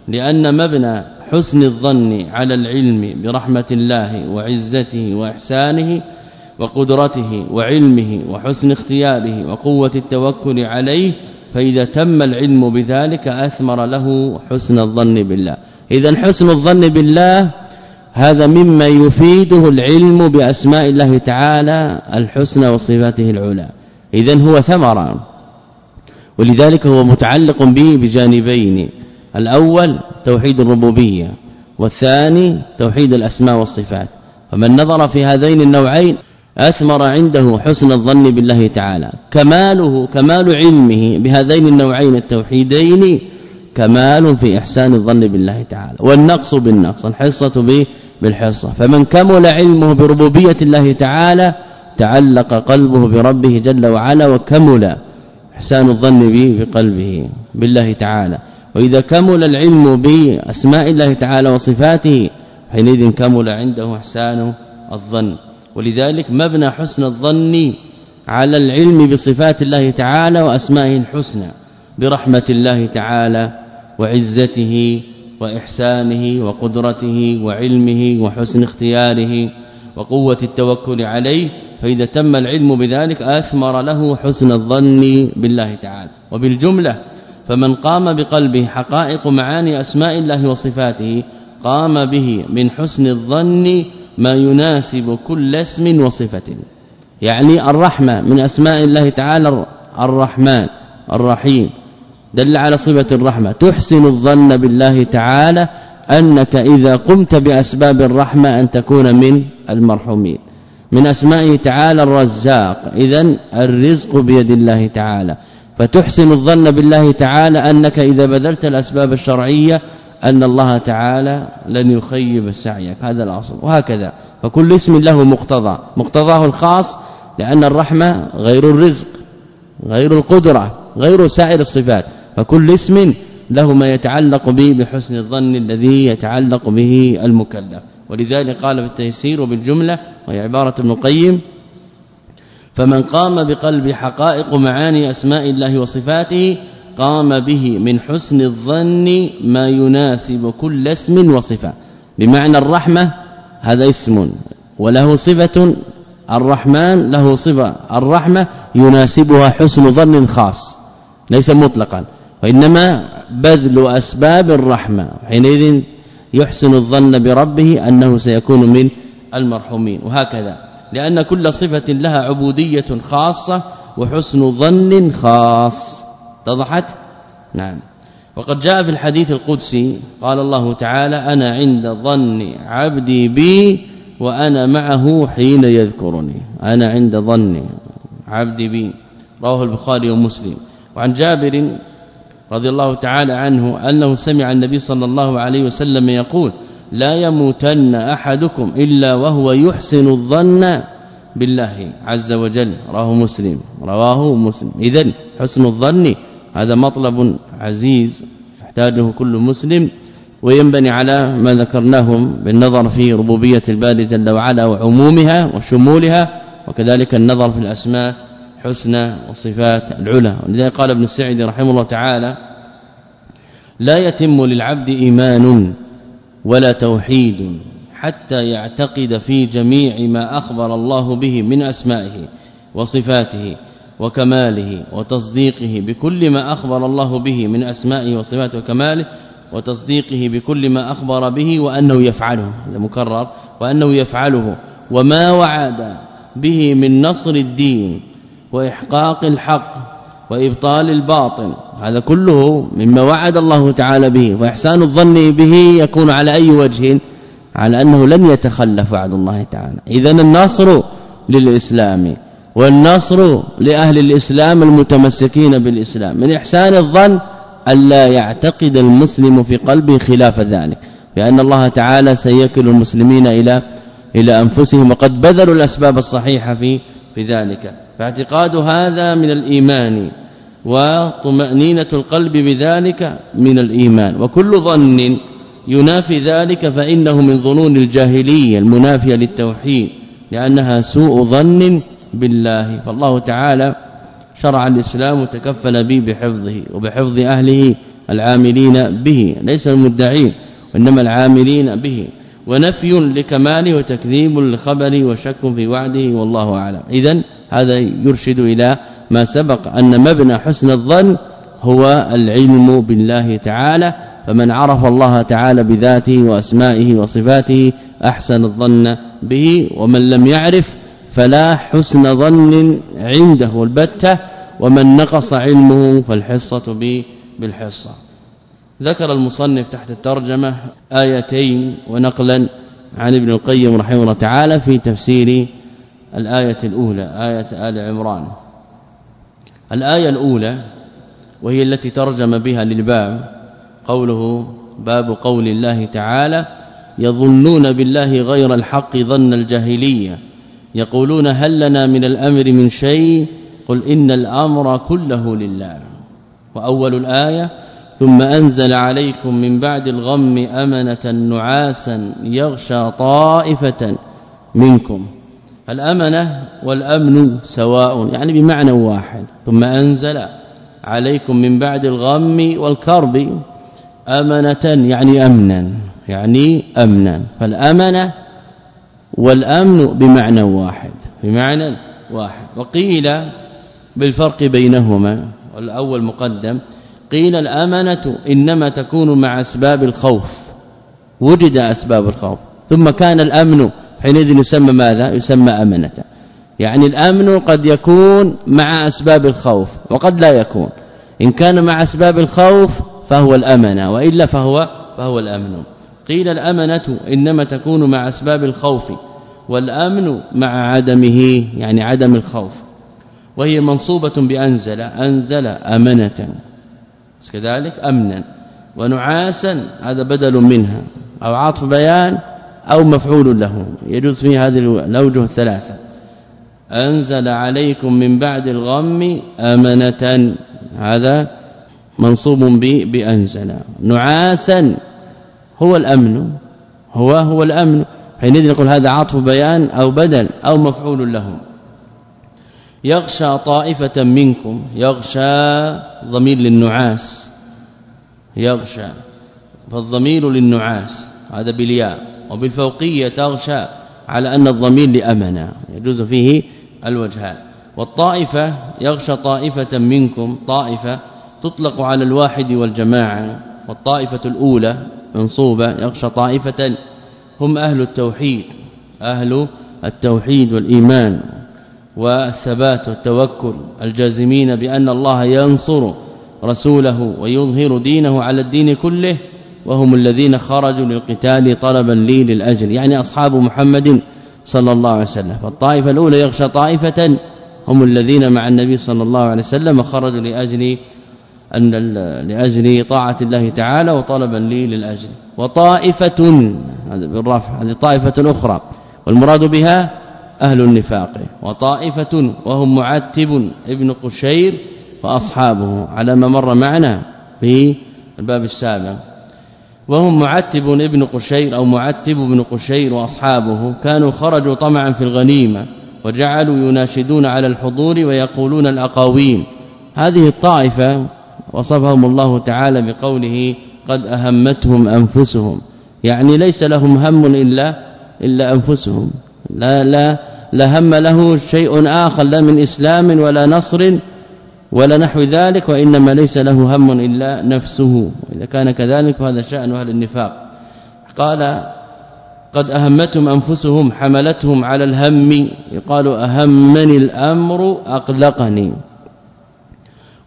لأن مبنى حسن الظن على العلم برحمة الله وعزته وإحسانه وقدرته وعلمه وحسن اختياره وقوة التوكل عليه فإذا تم العلم بذلك أثمر له حسن الظن بالله. إذا حسن الظن بالله هذا مما يفيده العلم بأسماء الله تعالى الحسنى وصفاته العلى. إذا هو ثمره ولذلك هو متعلق به بجانبين. الأول توحيد الربوبية والثاني توحيد الأسماء والصفات. فمن نظر في هذين النوعين أثمر عنده حسن الظن بالله تعالى. كماله كمال علمه بهذين النوعين التوحيدين كمال في إحسان الظن بالله تعالى. والنقص بالنقص الحصة بالحصة. فمن كمل علمه بربوبية الله تعالى تعلق قلبه بربه جل وعلا وكمل إحسان الظن به في قلبه بالله تعالى. وإذا كمل العلم بأسماء الله تعالى وصفاته حينئذ كمل عنده إحسان الظن. ولذلك مبنى حسن الظن على العلم بصفات الله تعالى وأسمائه الحسنى برحمة الله تعالى وعزته وإحسانه وقدرته وعلمه وحسن اختياره وقوة التوكل عليه فإذا تم العلم بذلك أثمر له حسن الظن بالله تعالى. وبالجملة فمن قام بقلبه حقائق معاني أسماء الله وصفاته قام به من حسن الظن ما يناسب كل اسم وصفة. يعني الرحمة من أسماء الله تعالى الرحمن الرحيم. دل على صفة الرحمة. تحسن الظن بالله تعالى أنك إذا قمت بأسباب الرحمة أن تكون من المرحومين. من اسمائه تعالى الرزاق. اذا الرزق بيد الله تعالى. فتحسن الظن بالله تعالى أنك إذا بذلت الأسباب الشرعية أن الله تعالى لن يخيب سعيك. هذا الأصل. وهكذا. فكل اسم له مقتضى. مقتضاه الخاص لأن الرحمة غير الرزق غير القدرة غير سائر الصفات. فكل اسم له ما يتعلق به بحسن الظن الذي يتعلق به المكلف. ولذلك قال في التيسير وبالجملة وهي عبارة ابن القيم فمن قام بقلب حقائق معاني أسماء الله وصفاته قام به من حسن الظن ما يناسب كل اسم وصفة. بمعنى الرحمة هذا اسم وله صفة الرحمن له صفة الرحمة يناسبها حسن ظن خاص ليس مطلقا. وإنما بذل أسباب الرحمة. حينئذ يحسن الظن بربه أنه سيكون من المرحومين. وهكذا. لأن كل صفة لها عبودية خاصة وحسن ظن خاص. اتضحت؟ نعم. وقد جاء في الحديث القدسي قال الله تعالى أنا عند ظن عبدي بي وأنا معه حين يذكرني. أنا عند ظن عبدي بي. رواه البخاري ومسلم. وعن جابر رضي الله تعالى عنه أنه سمع النبي صلى الله عليه وسلم يقول لا يموتن أحدكم إلا وهو يحسن الظن بالله عز وجل. رواه مسلم. رواه مسلم. اذا حسن الظن هذا مطلب عزيز يحتاجه كل مسلم وينبني على ما ذكرناه بالنظر في ربوبية الباري جل وعلا وعمومها وشمولها وكذلك النظر في الأسماء حسنى وصفات العلى. ولذلك قال ابن السعدي رحمه الله تعالى لا يتم للعبد إيمان ولا توحيد حتى يعتقد في جميع ما أخبر الله به من أسمائه وصفاته وكماله وتصديقه بكل ما أخبر الله به من أسمائه وصفاته وكماله وتصديقه بكل ما أخبر به وأنه يفعله. هذا مكرر. وأنه يفعله وما وعد به من نصر الدين وإحقاق الحق وإبطال الباطل هذا كله مما وعد الله تعالى به وإحسان الظن به يكون على أي وجه؟ على أنه لن يتخلف وعد الله تعالى. اذا النصر للإسلام والنصر لأهل الإسلام المتمسكين بالإسلام. من إحسان الظن الا يعتقد المسلم في قلبه خلاف ذلك لأن الله تعالى سيكل المسلمين إلى إلى أنفسهم وقد بذلوا الأسباب الصحيحة في في ذلك. فاعتقاد هذا من الإيمان وطمأنينة القلب بذلك من الإيمان. وكل ظن ينافي ذلك فإنه من ظنون الجاهلية المنافية للتوحيد لأنها سوء ظن بالله. فالله تعالى شرع الإسلام وتكفل به بحفظه وبحفظ أهله العاملين به ليس المدعين وإنما العاملين به. ونفي لكماله وتكذيب للخبر وشك في وعده والله أعلم. اذا هذا يرشد إلى ما سبق أن مبنى حسن الظن هو العلم بالله تعالى فمن عرف الله تعالى بذاته وأسمائه وصفاته أحسن الظن به ومن لم يعرف فلا حسن ظن عنده البتة ومن نقص علمه فالحصة بالحصة. ذكر المصنف تحت الترجمة آيتين ونقلا عن ابن القيم رحمه الله تعالى في تفسير الآية الأولى آية آل عمران. الآية الأولى وهي التي ترجم بها للباب قوله باب قول الله تعالى يظنون بالله غير الحق ظن الجاهلية يقولون هل لنا من الأمر من شيء؟ قل إن الأمر كله لله. وأول الآية ثم أنزل عليكم من بعد الغم أمنة نعاسا يغشى طائفة منكم. الأمنة والأمن سواء يعني بمعنى واحد. ثم أنزل عليكم من بعد الغم والكرب أمنة يعني أمنا يعني أمنا. فالأمنة والأمن بمعنى واحد بمعنى واحد. وقيل بالفرق بينهما والأول مقدم قيل الأمنة إنما تكون مع أسباب الخوف وجد أسباب الخوف. ثم كان الأمن حينئذ يسمى ماذا؟ يسمى أمنة. يعني الأمن قد يكون مع أسباب الخوف وقد لا يكون. إن كان مع أسباب الخوف فهو الأمنة وإلا فهو فهو الأمن. قيل الأمنة إنما تكون مع أسباب الخوف والأمن مع عدمه يعني عدم الخوف. وهي منصوبة بأنزل أنزل أمنة. كذلك أمنا. ونعاسا هذا بدل منها. أو عطف بيان أو مفعول له. يجوز فيه هذه الأوجه الثلاثة. أنزل عليكم من بعد الغم أمنة. هذا منصوب بأنزل. نعاسا. هو الأمن. هو هو الأمن. حينئذ نقول هذا عطف بيان أو بدل أو مفعول له. يغشى طائفة منكم. يغشى ضمير للنعاس. يغشى. فالضمير للنعاس. هذا بالياء. وبالفوقية تغشى على أن الضمير لامانه يجوز فيه الوجهان والطائفة يغشى طائفة منكم طائفة تطلق على الواحد والجماعة. والطائفة الأولى منصوبة يغشى طائفة هم أهل التوحيد أهل التوحيد والإيمان. والثبات والتوكل الجازمين بأن الله ينصر رسوله ويظهر دينه على الدين كله. وهم الذين خرجوا للقتال طلبا لي للاجر يعني أصحاب محمد صلى الله عليه وسلم. فالطائفة الأولى يغشى طائفة هم الذين مع النبي صلى الله عليه وسلم خرجوا لأجل أن لأجل طاعة الله تعالى وطلبا لي للاجر وطائفة هذا بالرفع هذه طائفة أخرى. والمراد بها أهل النفاق. وطائفة وهم معتب ابن قشير وأصحابه على ما مر معنا في الباب السابق وهم معتب ابن قشير أو معتب بن قشير وأصحابه. كانوا خرجوا طمعا في الغنيمة وجعلوا يناشدون على الحضور ويقولون الأقاويل. هذه الطائفة وصفهم الله تعالى بقوله قد أهمتهم أنفسهم. يعني ليس لهم هم إلا إلا أنفسهم. لا لا لا هم له شيء آخر لا من إسلام ولا نصر ولا نحو ذلك وإنما ليس له هم إلا نفسه. إذا كان كذلك فهذا شأن أهل النفاق. قال قد أهمتهم أنفسهم حملتهم على الهم. يقال أهمني الأمر أقلقني.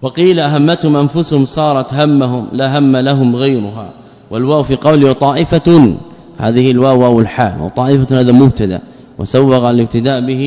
وقيل أهمتهم أنفسهم صارت همهم لا هم لهم غيرها. والواو في قول طائفة هذه الواو واو الحال وطائفة هذا مبتدأ وسوغ الابتداء به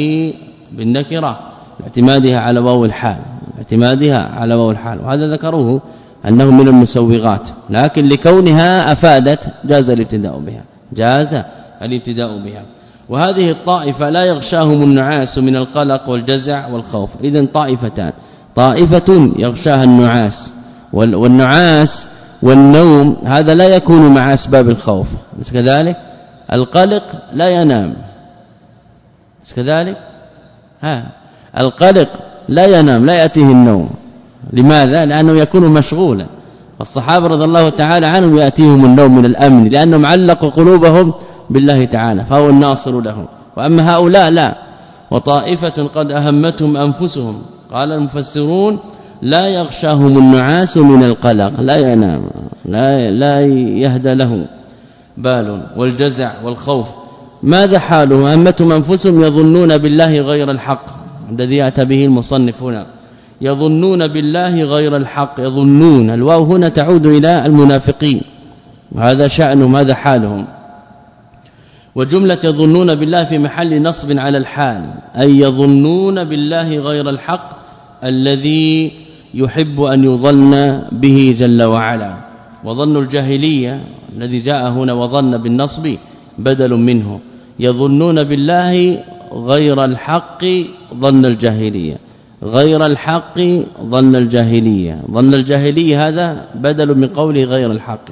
بالنكرة اعتمادها على واو الحال اعتمادها على واو الحال. وهذا ذكروه أنه من المسوغات. لكن لكونها أفادت جاز الابتداء بها. جاز الابتداء بها. وهذه الطائفة لا يغشاهم النعاس من القلق والجزع والخوف. اذا طائفتان. طائفة يغشاها النعاس. والنعاس والنوم هذا لا يكون مع أسباب الخوف. بس كذلك؟ القلق لا ينام. بس كذلك؟ ها. القلق لا ينام لا يأتيه النوم. لماذا؟ لأنه يكون مشغولا. والصحابه رضي الله تعالى عنهم يأتيهم النوم من الأمن لأنهم علقوا قلوبهم بالله تعالى فهو الناصر لهم. وأما هؤلاء لا. وطائفة قد أهمتهم أنفسهم. قال المفسرون لا يغشاهم النعاس من القلق لا ينام لا لا يهدى له بال والجزع والخوف. ماذا حاله أهمتهم أنفسهم يظنون بالله غير الحق. الذي أتى به المصنف هنا. يظنون بالله غير الحق يظنون. الواو هنا تعود إلى المنافقين. وهذا شأنهم هذا حالهم؟ وجملة يظنون بالله في محل نصب على الحال أي يظنون بالله غير الحق الذي يحب أن يظن به جل وعلا. وظن الجاهلية الذي جاء هنا وظن بالنصب بدل منه. يظنون بالله غير الحق ظن الجاهلية. غير الحق ظن الجاهلية. ظن الجاهلية هذا بدل من قوله غير الحق.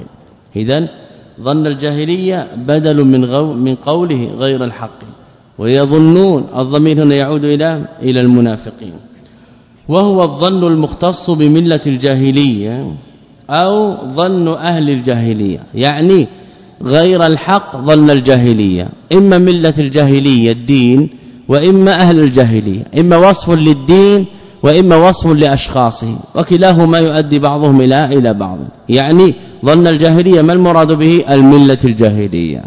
اذا ظن الجاهلية بدل من من قوله غير الحق. ويظنون الضمير هنا يعود إلى إلى المنافقين. وهو الظن المختص بملة الجاهلية أو ظن أهل الجاهلية. يعني غير الحق ظن الجاهلية. إما ملة الجاهلية الدين وإما أهل الجاهلية. إما وصف للدين وإما وصف لأشخاصه. وكلاهما يؤدي بعضهم إلى إلى بعض. يعني ظن الجاهلية ما المراد به؟ الملة الجاهلية.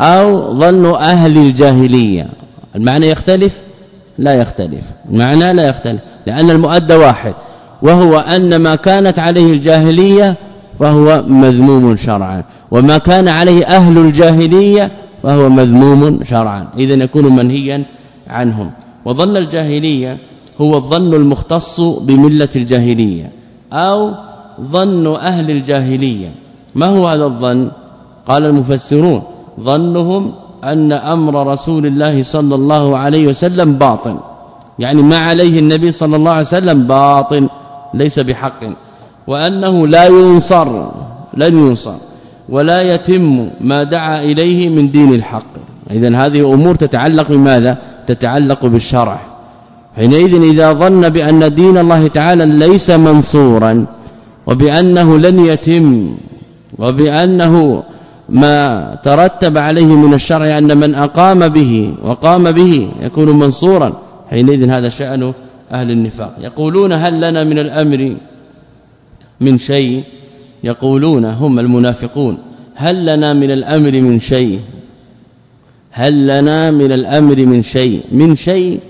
أو ظن أهل الجاهلية. المعنى يختلف؟ لا يختلف. المعنى لا يختلف. لأن المؤدى واحد. وهو أن ما كانت عليه الجاهلية فهو مذموم شرعا. وما كان عليه أهل الجاهلية فهو مذموم شرعا. اذا يكون منهيا عنهم. وظن الجاهلية هو الظن المختص بملة الجاهلية أو ظن أهل الجاهلية. ما هو هذا الظن؟ قال المفسرون ظنهم أن أمر رسول الله صلى الله عليه وسلم باطن. يعني ما عليه النبي صلى الله عليه وسلم باطن ليس بحق. وأنه لا ينصر لن ينصر. ولا يتم ما دعا إليه من دين الحق. اذا هذه أمور تتعلق بماذا؟ تتعلق بالشرع. حينئذ إذا ظن بأن دين الله تعالى ليس منصورا وبأنه لن يتم وبأنه ما ترتب عليه من الشرع أن من أقام به وقام به يكون منصورا حينئذ هذا شأن أهل النفاق. يقولون هل لنا من الأمر من شيء؟ يقولون هم المنافقون هل لنا من الأمر من شيء؟ هل لنا من الأمر من شيء؟ من شيء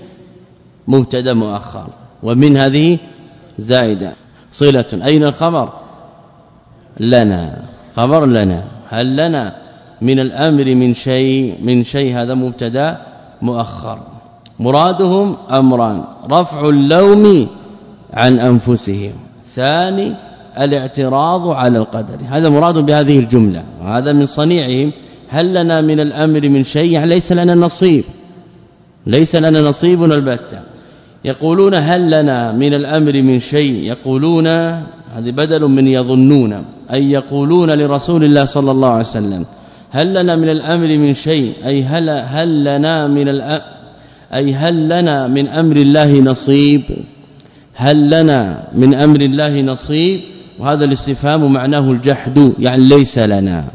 مبتدا مؤخر ومن هذه زائدة. صلة أين الخبر؟ لنا. خبر لنا. هل لنا من الأمر من شيء؟ من شيء هذا مبتدا مؤخر. مرادهم أمران رفع اللوم عن أنفسهم. ثاني الاعتراض على القدر. هذا مراد بهذه الجملة وهذا من صنيعهم. هل لنا من الأمر من شيء؟ يعني ليس لنا نصيب. ليس لنا نصيب البتة. يقولون هل لنا من الأمر من شيء؟ يقولون هذه بدل من يظنون أي يقولون لرسول الله صلى الله عليه وسلم. هل لنا من الأمر من شيء؟ أي هل هل لنا من أي هل لنا من أمر الله نصيب؟ هل لنا من أمر الله نصيب؟ وهذا الاستفهام معناه الجحد يعني ليس لنا.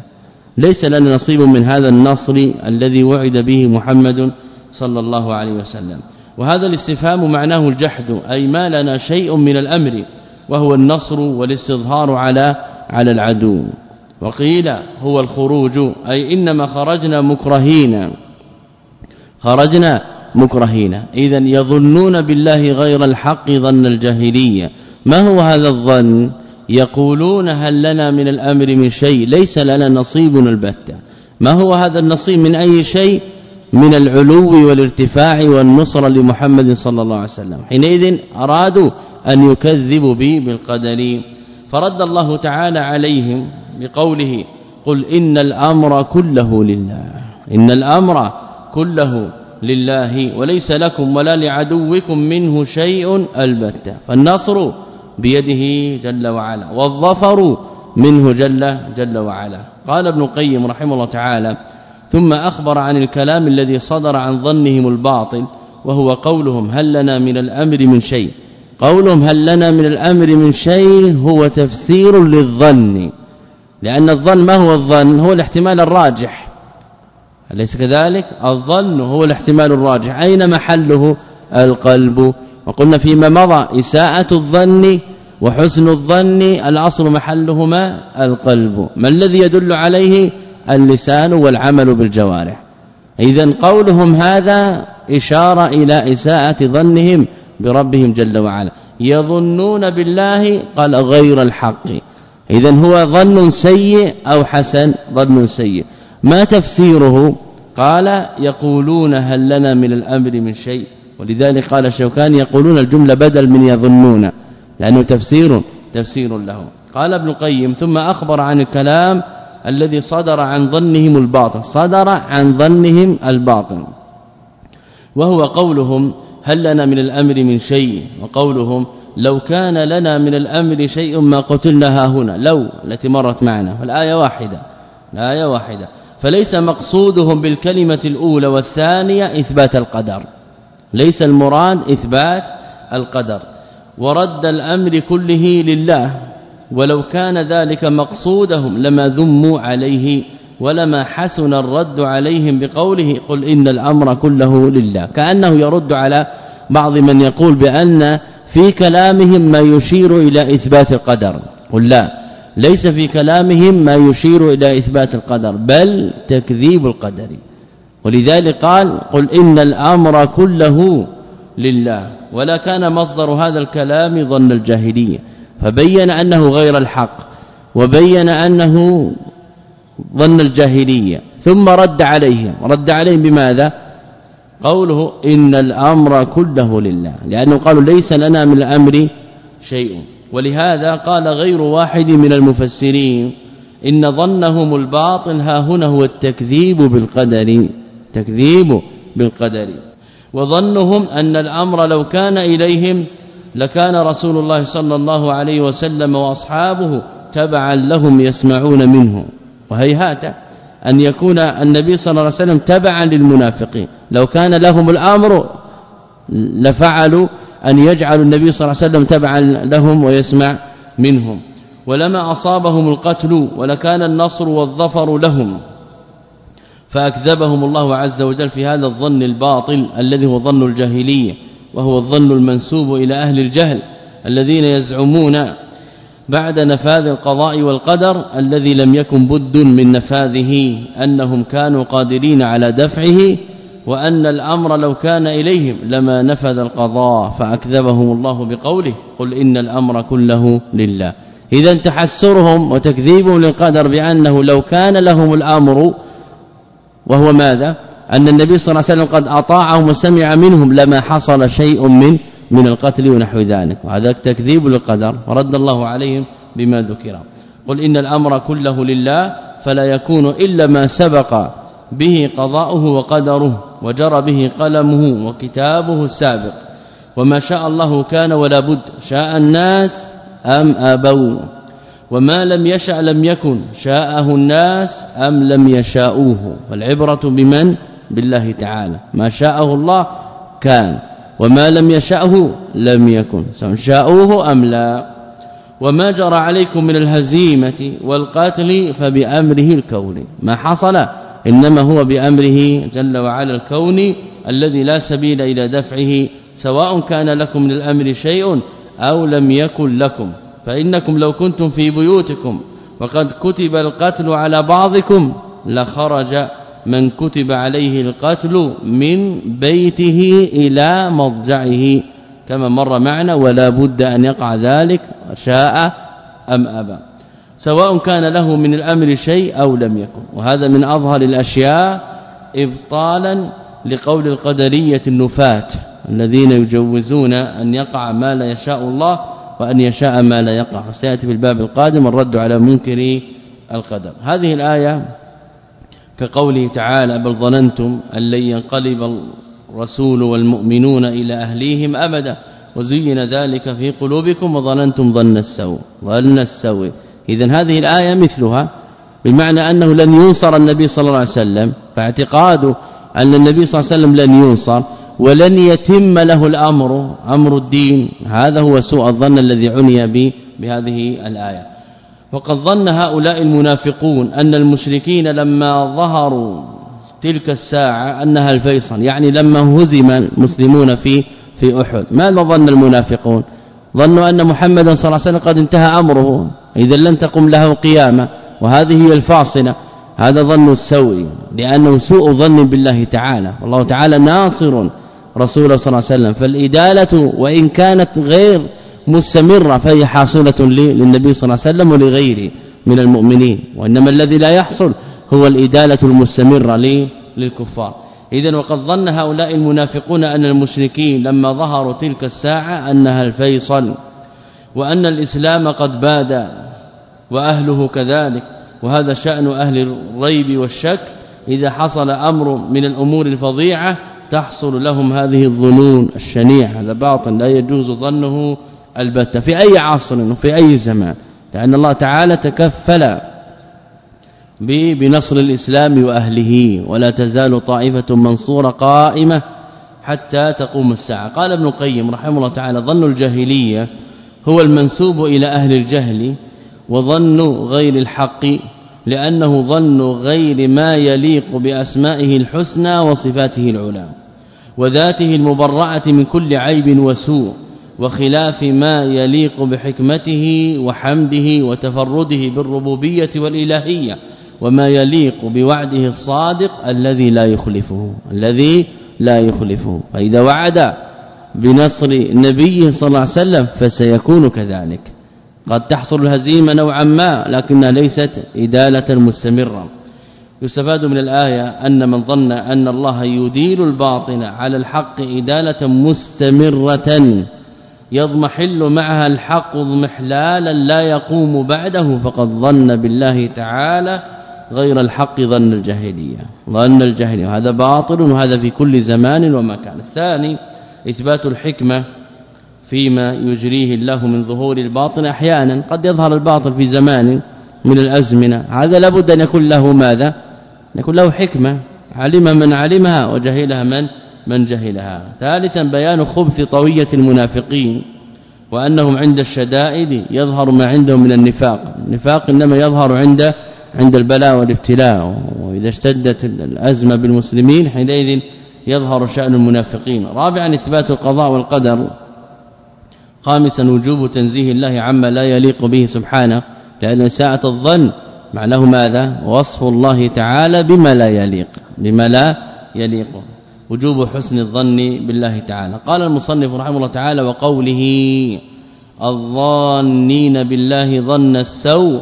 ليس لنا نصيب من هذا النصر الذي وعد به محمد صلى الله عليه وسلم. وهذا الاستفهام معناه الجحد أي ما لنا شيء من الأمر وهو النصر والاستظهار على على العدو. وقيل هو الخروج أي إنما خرجنا مكرهين. خرجنا مكرهين. اذا يظنون بالله غير الحق ظن الجاهلية. ما هو هذا الظن؟ يقولون هل لنا من الأمر من شيء؟ ليس لنا نصيب البتة. ما هو هذا النصيب من أي شيء؟ من العلو والارتفاع والنصر لمحمد صلى الله عليه وسلم. حينئذ أرادوا أن يكذبوا به بالقدر. فرد الله تعالى عليهم بقوله قل إن الأمر كله لله. إن الأمر كله لله وليس لكم ولا لعدوكم منه شيء البتة. فالنصر بيده جل وعلا. والظفر منه جل جل وعلا. قال ابن القيم رحمه الله تعالى ثم أخبر عن الكلام الذي صدر عن ظنهم الباطل وهو قولهم هل لنا من الأمر من شيء؟ قولهم هل لنا من الأمر من شيء؟ هو تفسير للظن. لأن الظن ما هو الظن؟ هو الاحتمال الراجح. أليس كذلك؟ الظن هو الاحتمال الراجح. أين محله؟ القلب. وقلنا فيما مضى إساءة الظن وحسن الظن الأصل محلهما القلب. ما الذي يدل عليه؟ اللسان والعمل بالجوارح. اذا قولهم هذا إشارة إلى إساءة ظنهم بربهم جل وعلا. يظنون بالله قال غير الحق. اذا هو ظن سيء أو حسن؟ ظن سيء. ما تفسيره؟ قال يقولون هل لنا من الأمر من شيء؟ ولذلك قال الشوكاني يقولون الجملة بدل من يظنون لأنه تفسير تفسير له قال ابن القيم ثم أخبر عن الكلام الذي صدر عن ظنهم الباطل. صدر عن ظنهم الباطل. وهو قولهم هل لنا من الأمر من شيء؟ وقولهم لو كان لنا من الأمر شيء ما قتلنا هنا لو التي مرت معنا. فالايه واحدة الآية واحدة. فليس مقصودهم بالكلمة الأولى والثانية إثبات القدر. ليس المراد إثبات القدر. ورد الأمر كله لله ولو كان ذلك مقصودهم لما ذموا عليه ولما حسن الرد عليهم بقوله قل إن الأمر كله لله. كأنه يرد على بعض من يقول بأن في كلامهم ما يشير إلى إثبات القدر. قل لا ليس في كلامهم ما يشير إلى إثبات القدر بل تكذيب القدر. ولذلك قال قل إن الأمر كله لله ولا كان مصدر هذا الكلام ظن الجاهلية فبين أنه غير الحق وبين أنه ظن الجاهلية ثم رد عليهم رد عليهم بماذا؟ قوله إن الأمر كله لله لأنه قالوا ليس لنا من الأمر شيء ولهذا قال غير واحد من المفسرين إن ظنهم الباطل ها هنا هو التكذيب بالقدر تكذيب بالقدر. وظنهم أن الأمر لو كان إليهم لكان رسول الله صلى الله عليه وسلم وأصحابه تبعا لهم يسمعون منه وهيهات أن يكون النبي صلى الله عليه وسلم تبعا للمنافقين. لو كان لهم الأمر لفعلوا أن يجعلوا النبي صلى الله عليه وسلم تبعا لهم ويسمع منهم. ولما أصابهم القتل ولكان النصر والظفر لهم فأكذبهم الله عز وجل في هذا الظن الباطل الذي هو ظن الجاهلية وهو الظن المنسوب إلى أهل الجهل الذين يزعمون بعد نفاذ القضاء والقدر الذي لم يكن بد من نفاذه أنهم كانوا قادرين على دفعه وأن الأمر لو كان إليهم لما نفذ القضاء فأكذبهم الله بقوله قل إن الأمر كله لله اذا تحسرهم وتكذيبهم للقدر بأنه لو كان لهم الأمر وهو ماذا؟ أن النبي صلى الله عليه وسلم قد أطاعهم وسمع منهم لما حصل شيء من من القتل ونحو ذلك. وهذا تكذيب للقدر. ورد الله عليهم بما ذكر. قل إن الأمر كله لله فلا يكون إلا ما سبق به قضاؤه وقدره وجرى به قلمه وكتابه السابق. وما شاء الله كان ولا بد. شاء الناس أم أبوا. وما لم يشأ لم يكن شاءه الناس أم لم يشاءوه والعبرة بمن؟ بالله تعالى. ما شاءه الله كان. وما لم يشأه لم يكن. سواء شاءوه أم لا. وما جرى عليكم من الهزيمة والقاتل فبأمره الكوني ما حصل؟ إنما هو بأمره جل وعلا الكوني الذي لا سبيل إلى دفعه سواء كان لكم من الأمر شيء أو لم يكن لكم. فإنكم لو كنتم في بيوتكم وقد كتب القتل على بعضكم لخرج من كتب عليه القتل من بيته إلى مضجعه. كما مر معنا ولا بد أن يقع ذلك شاء أم أبى. سواء كان له من الأمر شيء أو لم يكن. وهذا من أظهر الأشياء ابطالا لقول القدرية النفاة الذين يجوزون أن يقع ما لا يشاء الله وأن يشاء ما لا يقع. سيأتي في الباب القادم الرد على منكري القدر. هذه الآية كقوله تعالى بل ظننتم أن لن ينقلب الرسول والمؤمنون إلى أهليهم أبدا. وزين ذلك في قلوبكم وظننتم ظن السوء. ظن السوء. اذا هذه الآية مثلها بمعنى أنه لن ينصر النبي صلى الله عليه وسلم فاعتقاد أن النبي صلى الله عليه وسلم لن ينصر. ولن يتم له الأمر أمر الدين. هذا هو سوء الظن الذي عني به بهذه الآية. وقد ظن هؤلاء المنافقون أن المشركين لما ظهروا تلك الساعة أنها الفيصل يعني لما هزم المسلمون في في أحد. ماذا ظن المنافقون؟ ظنوا أن محمدا صلى الله عليه وسلم قد انتهى أمره. إذا لن تقم له قيامة وهذه هي الفاصلة. هذا ظن السوء لأنه سوء ظن بالله تعالى. والله تعالى ناصر رسوله صلى الله عليه وسلم. فالإدالة وإن كانت غير مستمرة فهي حاصلة للنبي صلى الله عليه وسلم ولغيره من المؤمنين. وإنما الذي لا يحصل هو الإدالة المستمرة للكفار. اذا وقد ظن هؤلاء المنافقون أن المشركين لما ظهروا تلك الساعة أنها الفيصل وأن الإسلام قد باد وأهله كذلك. وهذا شأن أهل الريب والشك. إذا حصل أمر من الأمور الفظيعة تحصل لهم هذه الظنون الشنيعة. هذا باطل لا يجوز ظنه البتة في أي عصر وفي أي زمان. لأن الله تعالى تكفل بنصر الإسلام وأهله ولا تزال طائفة منصورة قائمة حتى تقوم الساعة. قال ابن القيم رحمه الله تعالى ظن الجاهلية هو المنسوب إلى أهل الجهل وظن غير الحق لأنه ظن غير ما يليق بأسمائه الحسنى وصفاته العلى. وذاته المبرعة من كل عيب وسوء وخلاف ما يليق بحكمته وحمده وتفرده بالربوبية والإلهية وما يليق بوعده الصادق الذي لا يخلفه الذي لا يخلفه. فإذا وعد بنصر نبيه صلى الله عليه وسلم فسيكون كذلك. قد تحصل الهزيمة نوعا ما لكنها ليست إدالة مستمرة. يستفاد من الآية أن من ظن أن الله يديل الباطن على الحق إدالة مستمرة. يضمحل معها الحق اضمحلالا لا يقوم بعده فقد ظن بالله تعالى غير الحق ظن الجاهلية ظن الجاهلية. وهذا باطل وهذا في كل زمان ومكان. الثاني إثبات الحكمة فيما يجريه الله من ظهور الباطن أحيانا. قد يظهر الباطل في زمان من الأزمنة. هذا لابد أن يكون له ماذا؟ يكون له حكمة. علم من علمها وجهلها من من جهلها. ثالثا بيان خبث طوية المنافقين وأنهم عند الشدائد يظهر ما عندهم من النفاق. النفاق إنما يظهر عند عند البلاء والابتلاء. وإذا اشتدت الأزمة بالمسلمين حينئذ يظهر شأن المنافقين. رابعا إثبات القضاء والقدر. خامسا وجوب تنزيه الله عما لا يليق به سبحانه لأن ساعة الظن معناه ماذا؟ وصف الله تعالى بما لا يليق بما لا يليق. وجوب حسن الظن بالله تعالى. قال المصنف رحمه الله تعالى وقوله الظانين بالله ظن السوء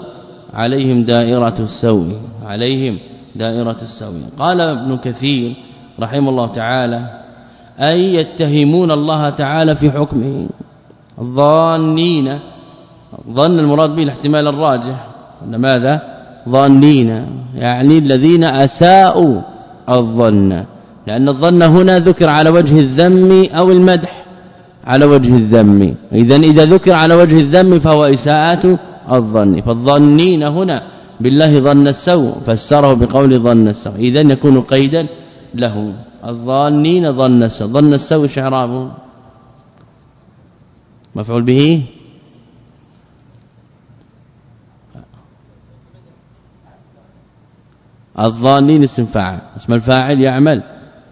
عليهم دائرة السوء. عليهم دائرة السوء. قال ابن كثير رحمه الله تعالى أي يتهمون الله تعالى في حكمه. الظانين ظن المراد به الاحتمال الراجح. أن ماذا؟ ظانين يعني الذين أساءوا الظن لأن الظن هنا ذكر على وجه الذم أو المدح على وجه الذم اذا إذا ذكر على وجه الذم فهو إساءة الظن فالظنين هنا بالله ظن السوء فسره بقول ظن السوء اذا يكون قيدا له الظانين ظن السوء ظن السوء شعرابه مفعول به؟ الظانين اسم فاعل. اسم الفاعل يعمل.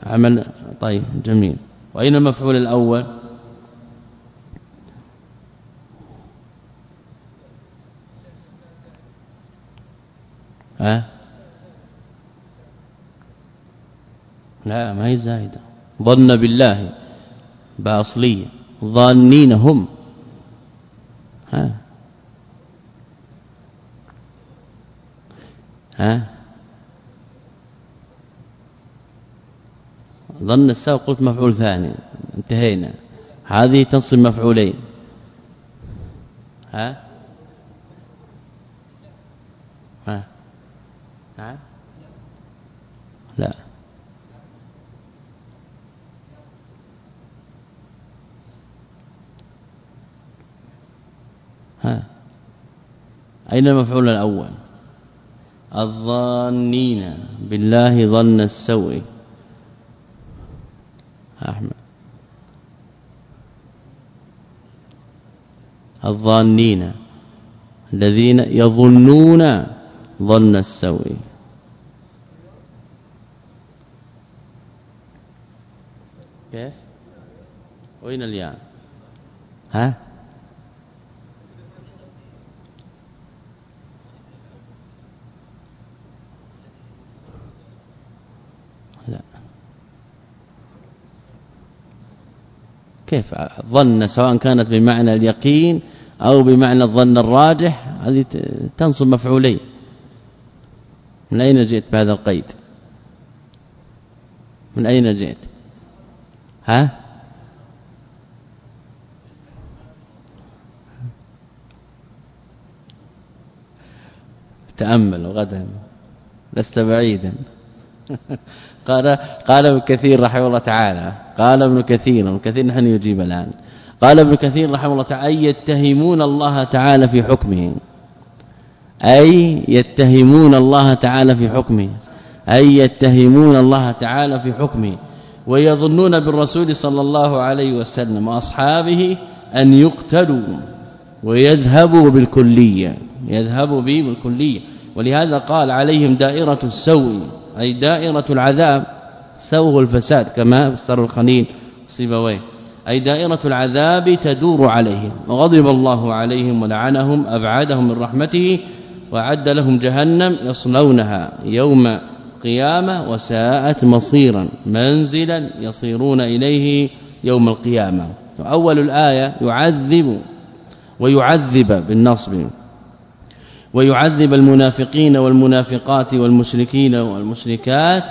عمل طيب جميل. وأين المفعول الأول؟ ها؟ لا ما هي زايدة. ظن بالله. بأصلية. ظانين هم ها؟ ها؟ ظن السوء قلت مفعول ثاني انتهينا. هذه تنصب مفعولين. ها؟ ها؟ ها؟ لا. ها؟ أين المفعول الأول؟ الظانين. بالله ظن السوء. أحمد. الظانين الذين يظنون ظن السوء. كيف؟ وين الياء؟ ها لا كيف ظن سواء كانت بمعنى اليقين أو بمعنى الظن الراجح هذه تنصب مفعولين. من أين جئت بهذا القيد؟ من أين جئت؟ ها؟ تأمل غدا لست بعيدا. قال قال ابن كثير رحمه الله تعالى قال ابن كثير ابن كثير نحن يجيب الآن قال ابن كثير رحمه الله تعالى أي يتهمون الله تعالى في حكمه أي يتهمون الله تعالى في حكمه أي يتهمون الله تعالى في حكمه ويظنون بالرسول صلى الله عليه وسلم وأصحابه أن يقتلوا ويذهبوا بالكلية يذهبوا به بالكلية ولهذا قال عليهم دائرة السوء أي دائرة العذاب سوء الفساد كما فسر الخليل سيبويه أي دائرة العذاب تدور عليهم وغضب الله عليهم ولعنهم أبعدهم من رحمته وعد لهم جهنم يصلونها يوم قيامه وساءت مصيرا منزلا يصيرون إليه يوم القيامة. واول الآية يعذب ويعذب بالنصب. ويعذب المنافقين والمنافقات والمشركين والمشركات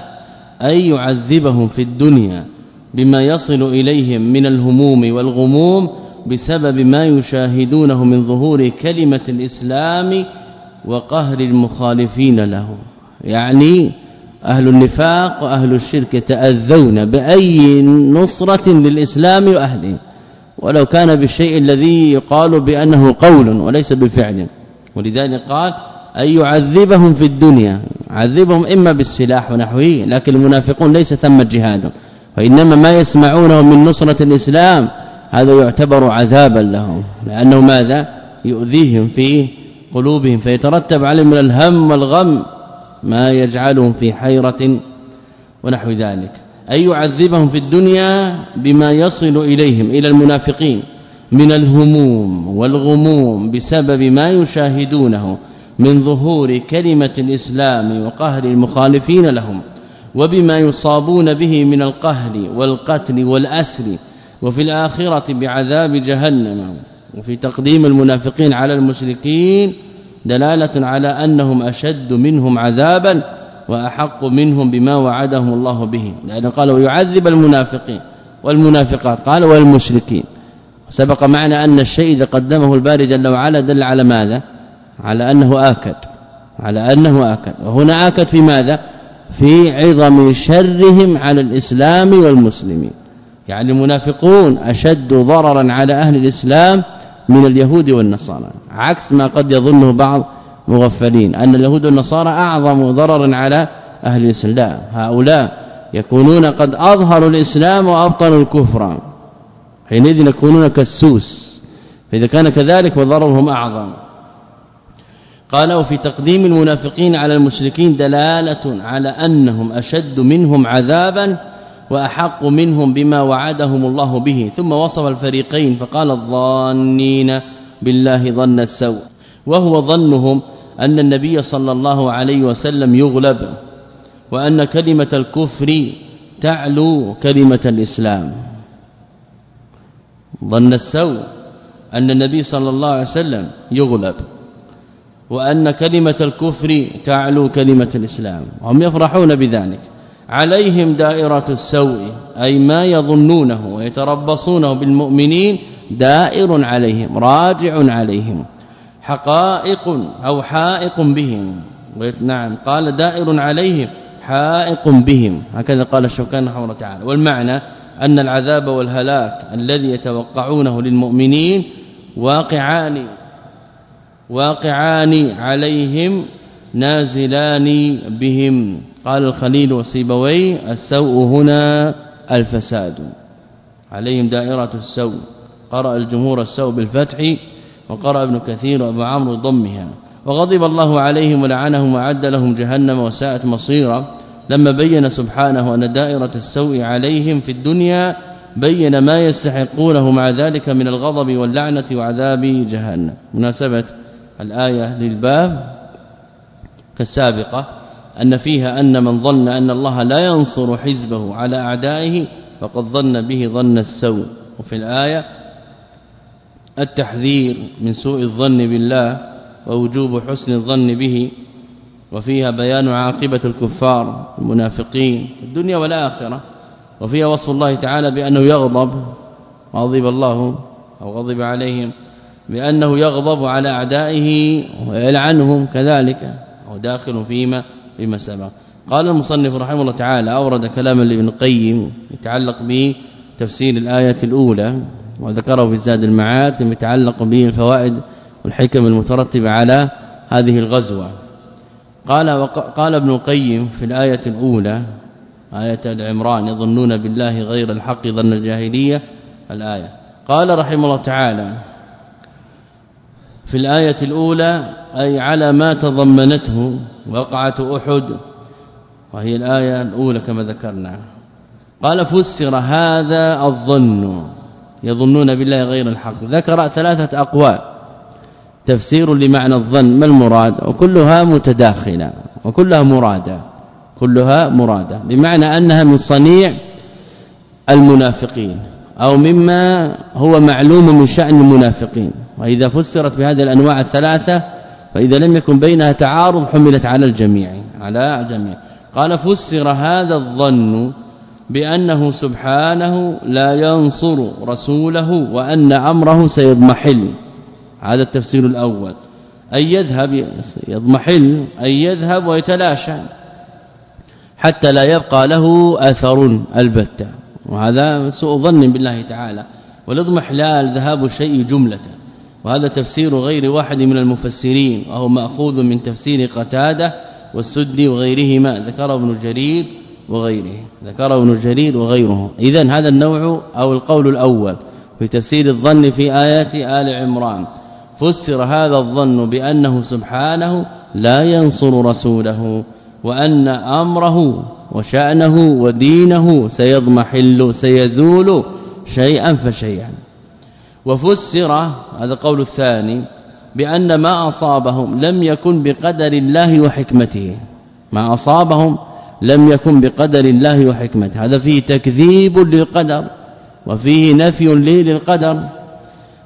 أي يعذبهم في الدنيا بما يصل إليهم من الهموم والغموم بسبب ما يشاهدونه من ظهور كلمة الإسلام وقهر المخالفين له. يعني أهل النفاق وأهل الشرك يتأذون بأي نصرة للإسلام وأهله ولو كان بالشيء الذي يقال بأنه قول وليس بفعل. ولذلك قال أن يعذبهم في الدنيا. عذبهم إما بالسلاح ونحوه لكن المنافقون ليس ثم جهاد وإنما ما يسمعونه من نصرة الإسلام هذا يعتبر عذابا لهم. لأنه ماذا؟ يؤذيهم في قلوبهم فيترتب عليهم من الهم والغم ما يجعلهم في حيرة ونحو ذلك. أي يعذبهم في الدنيا بما يصل إليهم إلى المنافقين. من الهموم والغموم بسبب ما يشاهدونه من ظهور كلمة الإسلام وقهر المخالفين لهم وبما يصابون به من القهر والقتل والأسر وفي الآخرة بعذاب جهنم وفي تقديم المنافقين على المشركين دلالة على أنهم أشد منهم عذابا وأحق منهم بما وعدهم الله به لأنه قال ويعذب المنافقين والمنافقات قال والمشركين. سبق معنا أن الشيء إذا قدمه الباري جل وعلا دل على ماذا؟ على أنه آكد على أنه آكد. وهنا آكد في ماذا؟ في عظم شرهم على الإسلام والمسلمين. يعني المنافقون أشد ضررا على أهل الإسلام من اليهود والنصارى. عكس ما قد يظنه بعض مغفلين أن اليهود والنصارى أعظم ضررا على أهل الإسلام. هؤلاء يكونون قد أظهروا الإسلام وأبطلوا الكفر. حينئذ يكونون كالسوس فإذا كان كذلك فضررهم أعظم. قال وفي تقديم المنافقين على المشركين دلالة على أنهم أشد منهم عذابا وأحق منهم بما وعدهم الله به. ثم وصف الفريقين فقال الظانين بالله ظن السوء. وهو ظنهم أن النبي صلى الله عليه وسلم يغلب وأن كلمة الكفر تعلو كلمة الإسلام. ظن السوء أن النبي صلى الله عليه وسلم يغلب وأن كلمة الكفر تعلو كلمة الإسلام وهم يفرحون بذلك. عليهم دائرة السوء أي ما يظنونه ويتربصونه بالمؤمنين دائر عليهم راجع عليهم حقائق أو حائق بهم. نعم قال دائر عليهم حائق بهم. هكذا قال الشوكاني رحمه الله تعالى. والمعنى أن العذاب والهلاك الذي يتوقعونه للمؤمنين واقعان واقعان عليهم نازلان بهم. قال الخليل وسيبوي السوء هنا الفساد. عليهم دائرة السوء. قرأ الجمهور السوء بالفتح وقرأ ابن كثير وأبو عمرو ضمها وغضب الله عليهم ولعنهم وعد لهم جهنم وساءت مصيرا. لما بين سبحانه أن دائرة السوء عليهم في الدنيا بين ما يستحقونه مع ذلك من الغضب واللعنة وعذاب جهنم. مناسبة الآية للباب كالسابقة أن فيها أن من ظن أن الله لا ينصر حزبه على أعدائه فقد ظن به ظن السوء. وفي الآية التحذير من سوء الظن بالله ووجوب حسن الظن به وفيها بيان عاقبة الكفار المنافقين في الدنيا والآخرة. وفيها وصف الله تعالى بأنه يغضب غضب الله أو غضب عليهم بأنه يغضب على أعدائه ويلعنهم كذلك أو داخل فيما فيما سبق. قال المصنف رحمه الله تعالى أورد كلاما لابن القيم يتعلق به تفسير الآية الأولى وذكره في زاد المعاد فيما يتعلق به الفوائد والحكم المترتبه على هذه الغزوة. قال قال ابن القيم في الآية الأولى آية العمران يظنون بالله غير الحق ظن الجاهلية الآية. قال رحمه الله تعالى في الآية الأولى أي على ما تضمنته وقعة أحد وهي الآية الأولى كما ذكرنا. قال فسر هذا الظن يظنون بالله غير الحق. ذكر ثلاثة أقوال. تفسير لمعنى الظن ما المراد؟ وكلها متداخلة وكلها مرادة كلها مرادة بمعنى أنها من صنيع المنافقين أو مما هو معلوم من شأن المنافقين. وإذا فسرت بهذه الأنواع الثلاثة فإذا لم يكن بينها تعارض حملت على الجميع على الجميع. قال فسر هذا الظن بأنه سبحانه لا ينصر رسوله وأن أمره سيضمحل. هذا التفسير الأول. أي يذهب يضمحل أي يذهب ويتلاشى. حتى لا يبقى له أثر البتة. وهذا سوء ظن بالله تعالى. والاضمحلال ذهاب الشيء جملة. وهذا تفسير غير واحد من المفسرين. وهو مأخوذ من تفسير قتادة والسدي وغيرهما. ذكره ابن جرير وغيره. ذكره ابن جرير وغيره. اذا هذا النوع أو القول الأول في تفسير الظن في آيات آل عمران. فسر هذا الظن بأنه سبحانه لا ينصر رسوله وأن أمره وشأنه ودينه سيضمحل سيزول شيئا فشيئا. وفسر هذا قول الثاني بأن ما أصابهم لم يكن بقدر الله وحكمته. ما أصابهم لم يكن بقدر الله وحكمته. هذا فيه تكذيب للقدر وفيه نفي للقدر.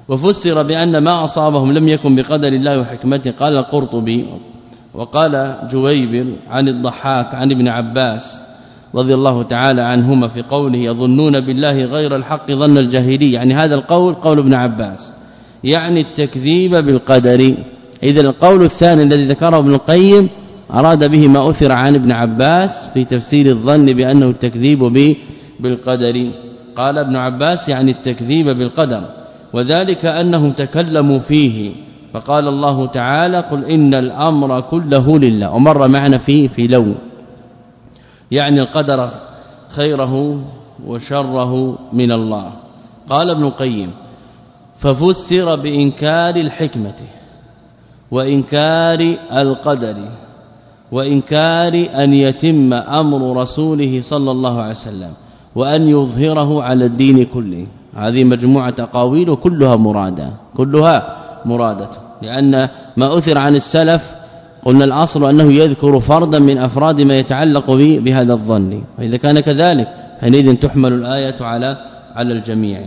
وفسر بأن ما أصابهم لم يكن بقدر الله وحكمته. قال القرطبي وقال جويبر عن الضحاك عن ابن عباس رضي الله تعالى عنهما في قوله يظنون بالله غير الحق ظن الجاهلية. يعني هذا القول قول ابن عباس. يعني التكذيب بالقدر. إذا القول الثاني الذي ذكره ابن القيم أراد به ما أثر عن ابن عباس في تفسير الظن بأنه التكذيب بالقدر. قال ابن عباس يعني التكذيب بالقدر. وذلك أنهم تكلموا فيه. فقال الله تعالى قل إن الأمر كله لله. ومر معنا فيه في لو. يعني القدر خيره وشره من الله. قال ابن القيم ففسر بإنكار الحكمة وإنكار القدر وإنكار أن يتم أمر رسوله صلى الله عليه وسلم وأن يظهره على الدين كله. هذه مجموعة اقاويل كلها مرادة كلها مرادة. لأن ما أثر عن السلف قلنا الأصل أنه يذكر فردا من أفراد ما يتعلق به بهذا الظن. فإذا كان كذلك حينئذ تحمل الآية على على الجميع.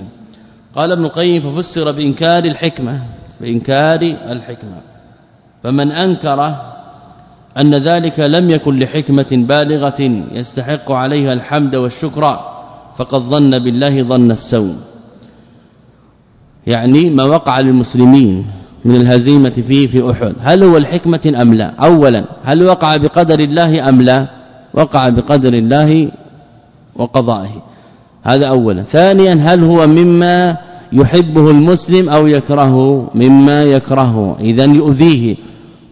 قال ابن القيم ففسر بإنكار الحكمة بإنكار الحكمة. فمن أنكر أن ذلك لم يكن لحكمة بالغة يستحق عليها الحمد والشكر فقد ظن بالله ظن السوء. يعني ما وقع للمسلمين من الهزيمة فيه في أحد. هل هو الحكمة أم لا؟ اولا هل وقع بقدر الله أم لا؟ وقع بقدر الله وقضائه. هذا اولا. ثانيا هل هو مما يحبه المسلم أو يكرهه؟ مما يكرهه. اذا يؤذيه.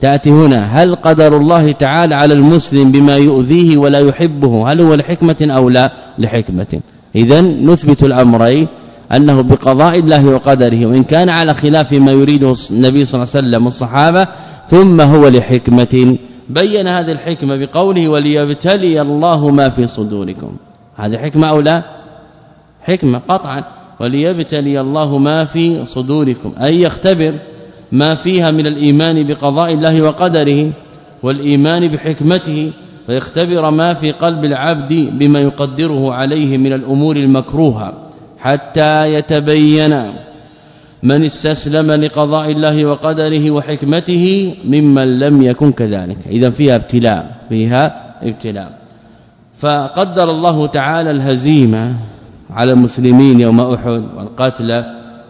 تأتي هنا. هل قدر الله تعالى على المسلم بما يؤذيه ولا يحبه؟ هل هو لحكمة أو لا؟ لحكمة. اذا نثبت الأمرين. أنه بقضاء الله وقدره وإن كان على خلاف ما يريده النبي صلى الله عليه وسلم والصحابة ثم هو لحكمة. بين هذه الحكمة بقوله وليبتلي الله ما في صدوركم هذه حكمة أو لا؟ حكمة قطعا. وليبتلي الله ما في صدوركم أي يختبر ما فيها من الإيمان بقضاء الله وقدره والإيمان بحكمته ويختبر ما في قلب العبد بما يقدره عليه من الأمور المكروهة. حتى يتبين من استسلم لقضاء الله وقدره وحكمته ممن لم يكن كذلك. إذا فيها ابتلاء فيها ابتلاء. فقدر الله تعالى الهزيمة على المسلمين يوم أحد والقتل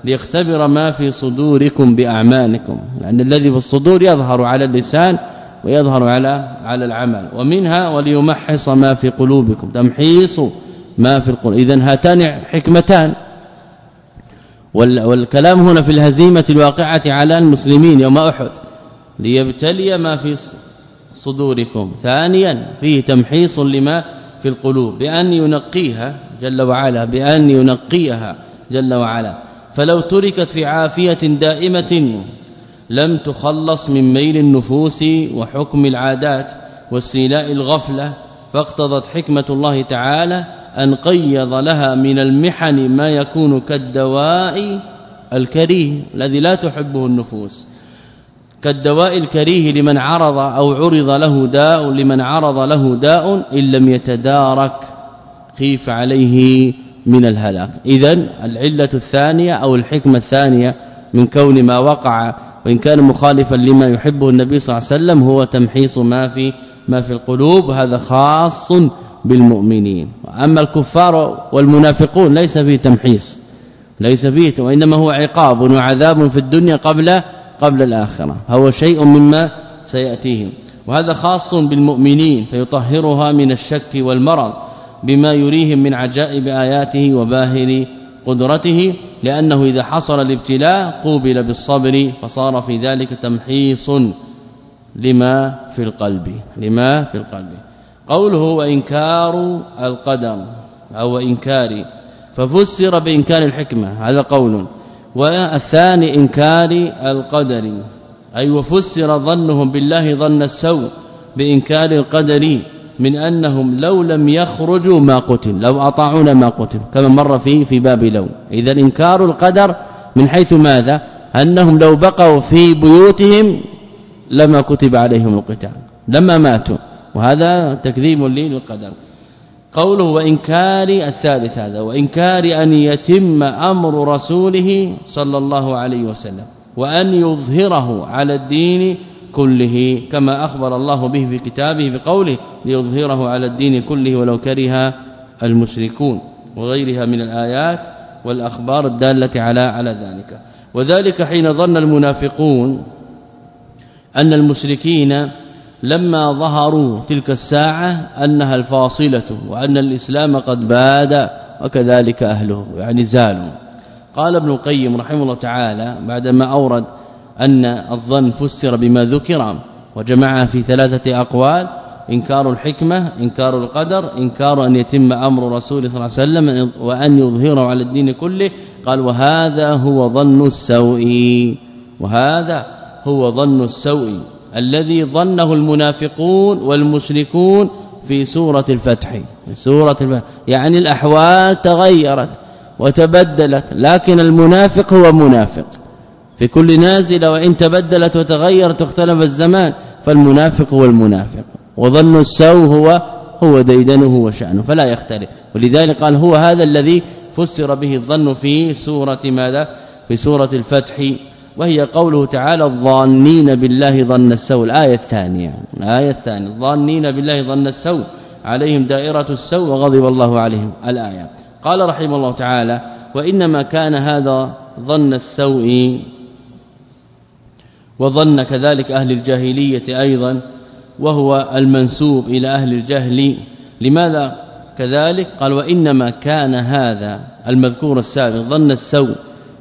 ليختبر ما في صدوركم بأعمالكم لأن الذي في الصدور يظهر على اللسان ويظهر على على العمل. ومنها وليمحص ما في قلوبكم تمحيص ما في القلوب اذا هاتان حكمتان. والكلام هنا في الهزيمة الواقعة على المسلمين يوم أحد. ليبتلي ما في صدوركم. ثانيا فيه تمحيص لما في القلوب. بأن ينقيها جل وعلا. بأن ينقيها جل وعلا. فلو تركت في عافية دائمة لم تخلص من ميل النفوس وحكم العادات واستيلاء الغفلة فاقتضت حكمة الله تعالى أن قيض لها من المحن ما يكون كالدواء الكريه الذي لا تحبه النفوس. كالدواء الكريه لمن عرض أو عرض له داء لمن عرض له داء إن لم يتدارك خيف عليه من الهلاك. اذا العلة الثانية أو الحكمة الثانية من كون ما وقع وإن كان مخالفا لما يحبه النبي صلى الله عليه وسلم هو تمحيص ما في ما في القلوب. هذا خاص بالمؤمنين. اما الكفار والمنافقون ليس فيه تمحيص ليس فيه وإنما هو عقاب وعذاب في الدنيا قبل قبل الآخرة. هو شيء مما سيأتيهم. وهذا خاص بالمؤمنين فيطهرها من الشك والمرض بما يريهم من عجائب آياته وباهر قدرته لأنه إذا حصل الابتلاء قوبل بالصبر فصار في ذلك تمحيص لما في القلب لما في القلب. قوله وإنكار القدر أو إنكار ففسر بإنكار الحكمة هذا قول. والثاني إنكار القدر أي وفسر ظنهم بالله ظن السوء بإنكار القدر من أنهم لو لم يخرجوا ما قتل لو أطاعونا ما قتل كما مر في في باب لو. إذا إنكار القدر من حيث ماذا؟ أنهم لو بقوا في بيوتهم لما كتب عليهم القتال لما ماتوا. وهذا تكذيب للقدر. قوله وانكار الثالث هذا وانكار أن يتم أمر رسوله صلى الله عليه وسلم وأن يظهره على الدين كله كما أخبر الله به في كتابه بقوله ليظهره على الدين كله ولو كره المشركون وغيرها من الآيات والأخبار الدالة على على ذلك. وذلك حين ظن المنافقون أن المشركين لما ظهروا تلك الساعة أنها الفاصلة وأن الإسلام قد باد وكذلك أهله يعني زالوا. قال ابن القيم رحمه الله تعالى بعدما أورد أن الظن فسر بما ذكر وجمعها في ثلاثة أقوال إنكار الحكمة إنكار القدر إنكار أن يتم أمر رسول صلى الله عليه وسلم وأن يظهره على الدين كله. قال وهذا هو ظن السوء وهذا هو ظن السوء. الذي ظنه المنافقون والمشركون في سورة الفتح. سورة الفتح. يعني الأحوال تغيرت وتبدلت لكن المنافق هو منافق. في كل نازلة وإن تبدلت وتغيرت واختلف الزمان فالمنافق هو المنافق. وظن السوء هو هو ديدنه وشأنه فلا يختلف. ولذلك قال هو هذا الذي فسر به الظن في سورة ماذا؟ في سورة الفتح. وهي قوله تعالى الظانين بالله ظن السوء. الآية الثانية الآية الثانية الظانين بالله ظن السوء. عليهم دائرة السوء وغضب الله عليهم. الآية. قال رحمه الله تعالى وإنما كان هذا ظن السوء وظن كذلك أهل الجاهلية أيضا وهو المنسوب إلى أهل الجهل. لماذا كذلك؟ قال وإنما كان هذا المذكور السابق ظن السوء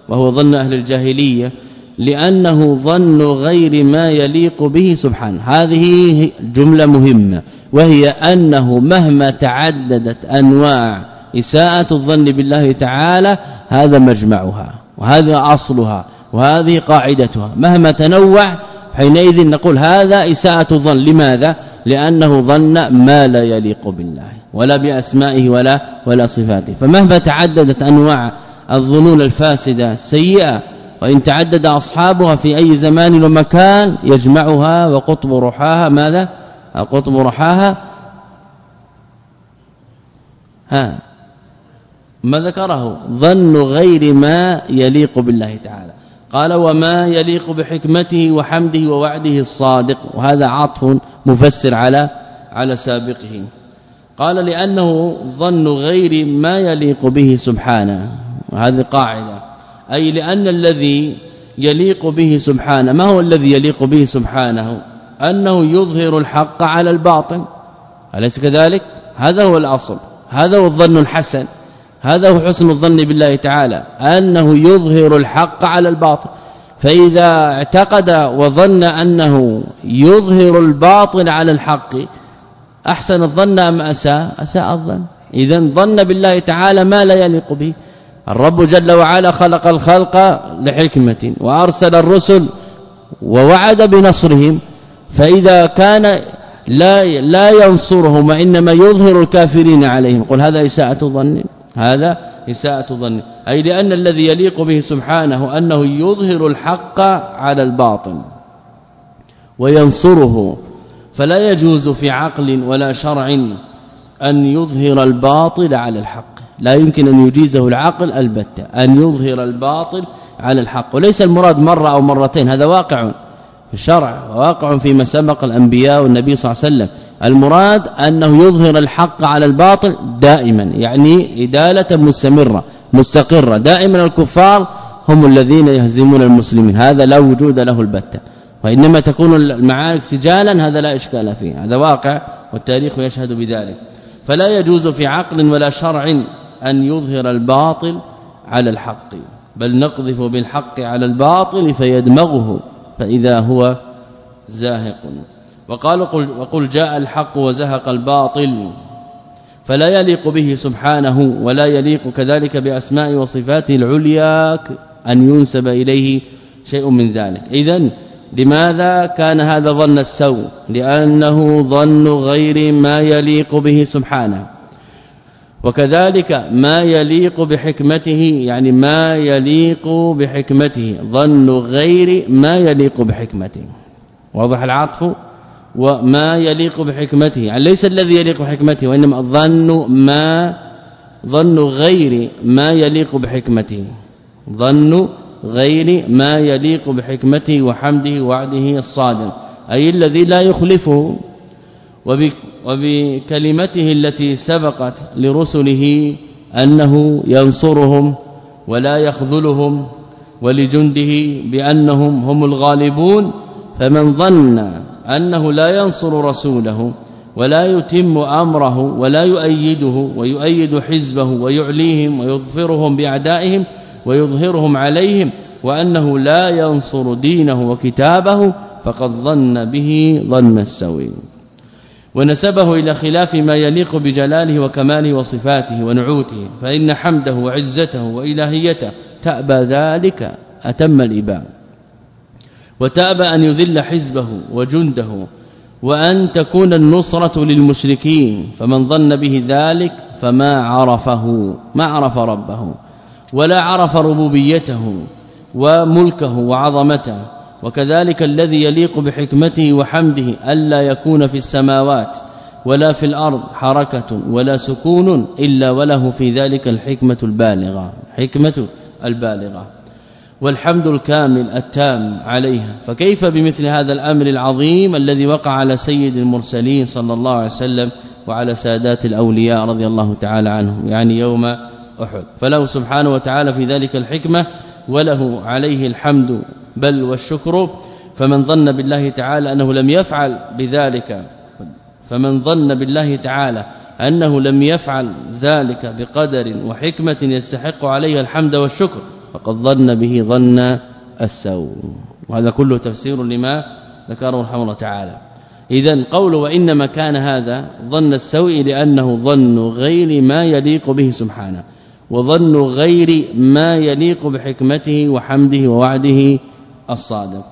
وهو ظن أهل الجاهلية. لأنه ظن غير ما يليق به سبحانه هذه جملة مهمة وهي أنه مهما تعددت أنواع إساءة الظن بالله تعالى هذا مجمعها وهذا أصلها وهذه قاعدتها. مهما تنوع حينئذ نقول هذا إساءة الظن. لماذا؟ لأنه ظن ما لا يليق بالله ولا بأسمائه ولا ولا صفاته. فمهما تعددت أنواع الظنون الفاسدة السيئة وإن تعدد أصحابها في أي زمان ومكان يجمعها وقطب رحاها ماذا؟ قطب رحاها. ها. ما ذكره؟ ظن غير ما يليق بالله تعالى. قال وما يليق بحكمته وحمده ووعده الصادق. وهذا عطف مفسر على على سابقه. قال لأنه ظن غير ما يليق به سبحانه. وهذه قاعدة. أي لأن الذي يليق به سبحانه ما هو الذي يليق به سبحانه؟ أنه يظهر الحق على الباطل أليس كذلك؟ هذا هو الأصل. هذا هو الظن الحسن. هذا هو حسن الظن بالله تعالى. أنه يظهر الحق على الباطل فإذا اعتقد وظن أنه يظهر الباطل على الحق أحسن الظن أم أساء؟ أساء الظن. اذا ظن بالله تعالى ما لا يليق به. الرب جل وعلا خلق الخلق لحكمة وأرسل الرسل ووعد بنصرهم فإذا كان لا لا ينصرهم وإنما يظهر الكافرين عليهم. قل هذا إساءة ظن هذا إساءة ظن. أي لأن الذي يليق به سبحانه أنه يظهر الحق على الباطل وينصره. فلا يجوز في عقل ولا شرع أن يظهر الباطل على الحق. لا يمكن أن يجيزه العقل البتة أن يظهر الباطل على الحق. وليس المراد مرة أو مرتين هذا واقع في الشرع وواقع فيما سبق الأنبياء والنبي صلى الله عليه وسلم. المراد أنه يظهر الحق على الباطل دائما يعني إدالة مستمرة مستقرة. دائما الكفار هم الذين يهزمون المسلمين هذا لا وجود له البتة. وإنما تكون المعارك سجالا هذا لا إشكال فيه هذا واقع والتاريخ يشهد بذلك. فلا يجوز في عقل ولا شرع أن يظهر الباطل على الحق بل نقذف بالحق على الباطل فيدمغه فإذا هو زاهق. وقال قل وقل جاء الحق وزهق الباطل فلا يليق به سبحانه ولا يليق كذلك بأسماء وصفاته العليا أن ينسب إليه شيء من ذلك. اذا لماذا كان هذا ظن السوء؟ لأنه ظن غير ما يليق به سبحانه. وكذلك ما يليق بحكمته يعني ما يليق بحكمته ظن غير ما يليق بحكمته. واضح العطف؟ وما يليق بحكمته يعني ليس الذي يليق بحكمته وإنما الظن ما ظن غير ما يليق بحكمته. ظن غير ما يليق بحكمته وحمده وعده الصادق أي الذي لا يخلفه. وبكلمته التي سبقت لرسله أنه ينصرهم ولا يخذلهم ولجنده بأنهم هم الغالبون فمن ظن أنه لا ينصر رسوله ولا يتم أمره ولا يؤيده ويؤيد حزبه ويعليهم ويظفرهم بأعدائهم ويظهرهم عليهم وأنه لا ينصر دينه وكتابه فقد ظن به ظن السوي. ونسبه إلى خلاف ما يليق بجلاله وكماله وصفاته ونعوته فإن حمده وعزته وإلهيته تأبى ذلك أتم الإباء. وتأبى أن يذل حزبه وجنده وأن تكون النصرة للمشركين فمن ظن به ذلك فما عرفه ما عرف ربه ولا عرف ربوبيته وملكه وعظمته. وكذلك الذي يليق بحكمته وحمده ألا يكون في السماوات ولا في الأرض حركة ولا سكون إلا وله في ذلك الحكمة البالغة حكمة البالغة. والحمد الكامل التام عليها. فكيف بمثل هذا الأمر العظيم الذي وقع على سيد المرسلين صلى الله عليه وسلم وعلى سادات الأولياء رضي الله تعالى عنهم يعني يوم أحد. فله سبحانه وتعالى في ذلك الحكمة وله عليه الحمد بل والشكر فمن ظن بالله تعالى أنه لم يفعل بذلك فمن ظن بالله تعالى أنه لم يفعل ذلك بقدر وحكمة يستحق عليها الحمد والشكر فقد ظن به ظن السوء. وهذا كله تفسير لما ذكره رحمه الله تعالى. اذا قول وإنما كان هذا ظن السوء لأنه ظن غير ما يليق به سبحانه. وظن غير ما يليق بحكمته وحمده ووعده الصادق.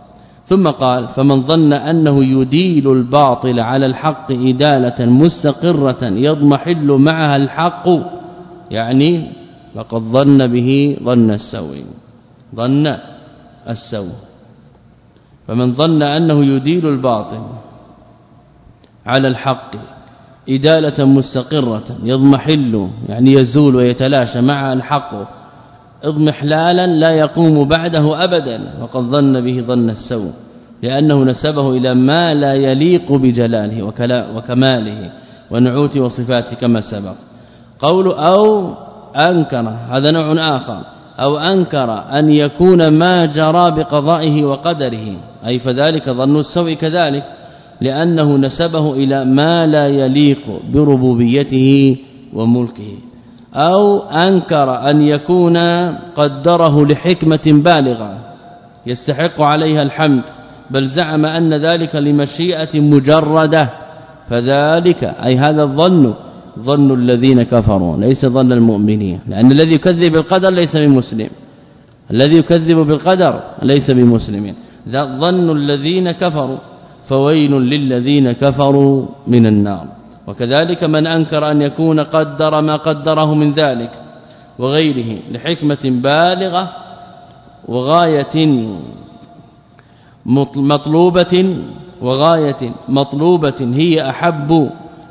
ثم قال فمن ظن أنه يديل الباطل على الحق إدالة مستقرة يضمحل معها الحق يعني فقد ظن به ظن السوء ظن السوء. فمن ظن أنه يديل الباطل على الحق إدالة مستقرة يضمحل يعني يزول ويتلاشى مع الحق. اضمحلالا لا يقوم بعده أبدا وقد ظن به ظن السوء لأنه نسبه إلى ما لا يليق بجلاله وكماله ونعوت وصفاته كما سبق. قول أو أنكر هذا نوع آخر. أو أنكر أن يكون ما جرى بقضائه وقدره أي فذلك ظن السوء كذلك. لأنه نسبه إلى ما لا يليق بربوبيته وملكه. أو أنكر أن يكون قدره لحكمة بالغة. يستحق عليها الحمد. بل زعم أن ذلك لمشيئة مجردة. فذلك أي هذا الظن ظن الذين كفروا. ليس ظن المؤمنين. لأن الذي يكذب بالقدر ليس بمسلم. الذي يكذب بالقدر ليس بمسلم. ظن الذين كفروا. فويل للذين كفروا من النار. وكذلك من أنكر أن يكون قدر ما قدره من ذلك وغيره لحكمة بالغة وغاية مطلوبة وغاية مطلوبة هي أحب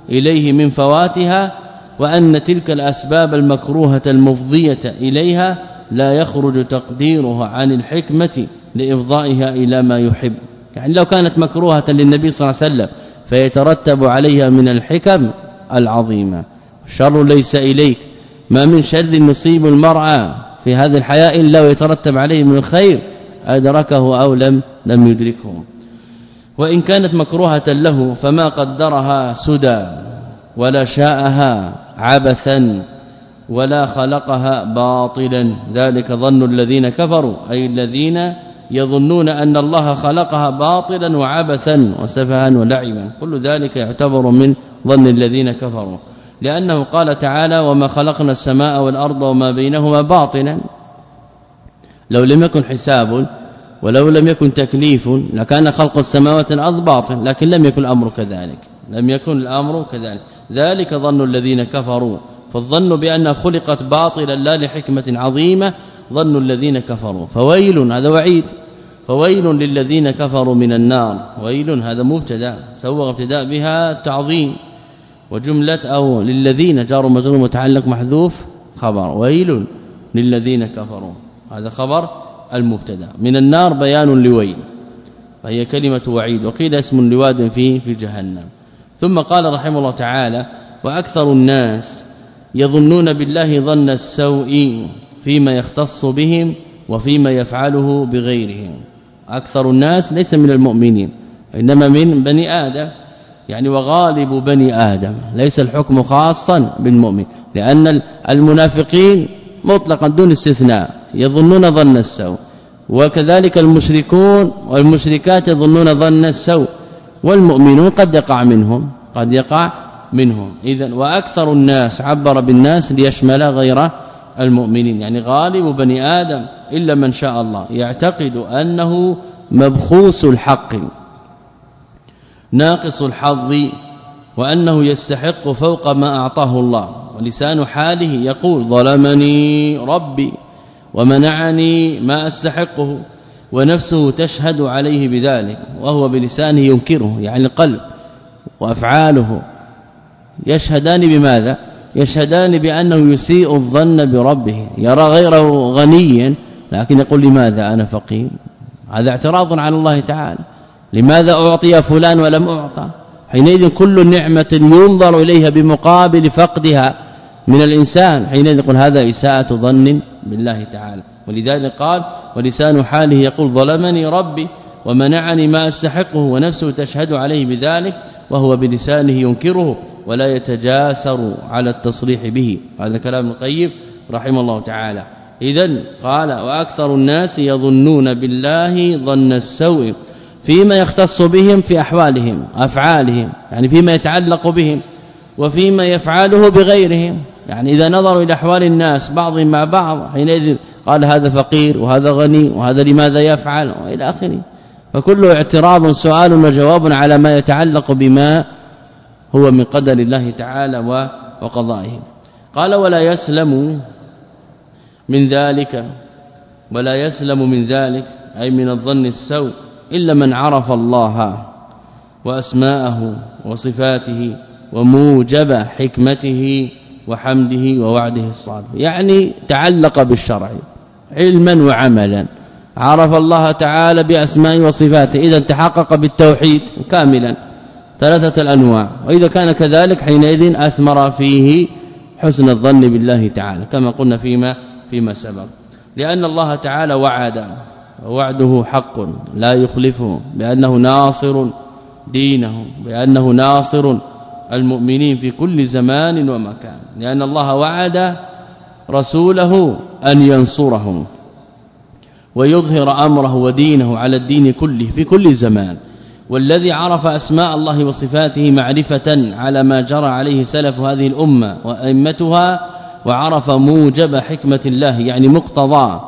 إليه من فواتها وأن تلك الأسباب المكروهة المفضية إليها لا يخرج تقديرها عن الحكمة لإفضائها إلى ما يحب. يعني لو كانت مكروهة للنبي صلى الله عليه وسلم فيترتب عليها من الحكم العظيمة. الشر ليس إليك. ما من شر يصيب المرأة في هذه الحياة إلا ويترتب عليه من الخير أدركه أو لم لم يدركه. وإن كانت مكروهة له فما قدرها سدى ولا شاءها عبثا ولا خلقها باطلا. ذلك ظن الذين كفروا أي الذين يظنون أن الله خلقها باطلا وعبثا وسفها ولعبا. كل ذلك يعتبر من ظن الذين كفروا. لأنه قال تعالى وما خلقنا السماء والأرض وما بينهما باطلا. لو لم يكن حساب ولو لم يكن تكليف لكان خلق السماوات والأرض باطل لكن لم يكن الأمر كذلك. لم يكن الأمر كذلك. ذلك ظن الذين كفروا. فالظن بأنها خلقت باطلا لا لحكمة عظيمة ظن الذين كفروا. فويل هذا وعيد. فويل للذين كفروا من النار. ويل هذا مبتدأ. سوغ ابتداء بها تعظيم. وجملة أو للذين جار مجرور متعلق محذوف خبر. ويل للذين كفروا. هذا خبر المبتدأ. من النار بيان لويل. فهي كلمة وعيد. وقيل اسم لواد في في جهنم. ثم قال رحمه الله تعالى وأكثر الناس يظنون بالله ظن السوء. فيما يختص بهم وفيما يفعله بغيرهم. أكثر الناس ليس من المؤمنين إنما من بني آدم. يعني وغالب بني آدم. ليس الحكم خاصا بالمؤمن لأن المنافقين مطلقا دون استثناء يظنون ظن السوء. وكذلك المشركون والمشركات يظنون ظن السوء والمؤمنون قد يقع منهم قد يقع منهم. اذا وأكثر الناس عبر بالناس ليشمل غير المؤمنين يعني غالب بني آدم إلا من شاء الله يعتقد أنه مبخوس الحق ناقص الحظ وأنه يستحق فوق ما أعطاه الله. ولسان حاله يقول ظلمني ربي ومنعني ما أستحقه ونفسه تشهد عليه بذلك وهو بلسانه ينكره يعني القلب وأفعاله يشهدان بماذا؟ يشهدان بأنه يسيء الظن بربه. يرى غيره غنيا لكن يقول لماذا أنا فقير؟ هذا اعتراض على الله تعالى. لماذا أعطي فلان ولم أعطى؟ حينئذ كل نعمة ينظر إليها بمقابل فقدها من الإنسان. حينئذ يقول هذا إساءة ظن بالله تعالى. ولذلك قال ولسان حاله يقول ظلمني ربي ومنعني ما أستحقه ونفسه تشهد عليه بذلك وهو بلسانه ينكره ولا يتجاسر على التصريح به. هذا كلام القيم رحمه الله تعالى. اذا قال وأكثر الناس يظنون بالله ظن السوء فيما يختص بهم في أحوالهم أفعالهم يعني فيما يتعلق بهم وفيما يفعله بغيرهم. يعني إذا نظروا إلى أحوال الناس بعضهم مع بعض حينئذ قال هذا فقير وهذا غني وهذا لماذا يفعل؟ وإلى آخره. فكله اعتراض سؤال وجواب على ما يتعلق بما هو من قدر الله تعالى وقضائه قال ولا يسلم من ذلك ولا يسلم من ذلك أي من الظن السوء إلا من عرف الله وأسماءه وصفاته وموجب حكمته وحمده ووعده الصادق. يعني تعلق بالشرع علما وعملا. عرف الله تعالى باسمائه وصفاته إذا تحقق بالتوحيد كاملا. ثلاثة الأنواع. وإذا كان كذلك حينئذ أثمر فيه حسن الظن بالله تعالى كما قلنا فيما فيما سبق. لأن الله تعالى وعد ووعده حق لا يخلفه بانه ناصر دينه بانه ناصر المؤمنين في كل زمان ومكان. لأن الله وعد رسوله أن ينصرهم ويظهر أمره ودينه على الدين كله في كل زمان. والذي عرف أسماء الله وصفاته معرفة على ما جرى عليه سلف هذه الأمة وأئمتها وعرف موجب حكمة الله يعني مقتضى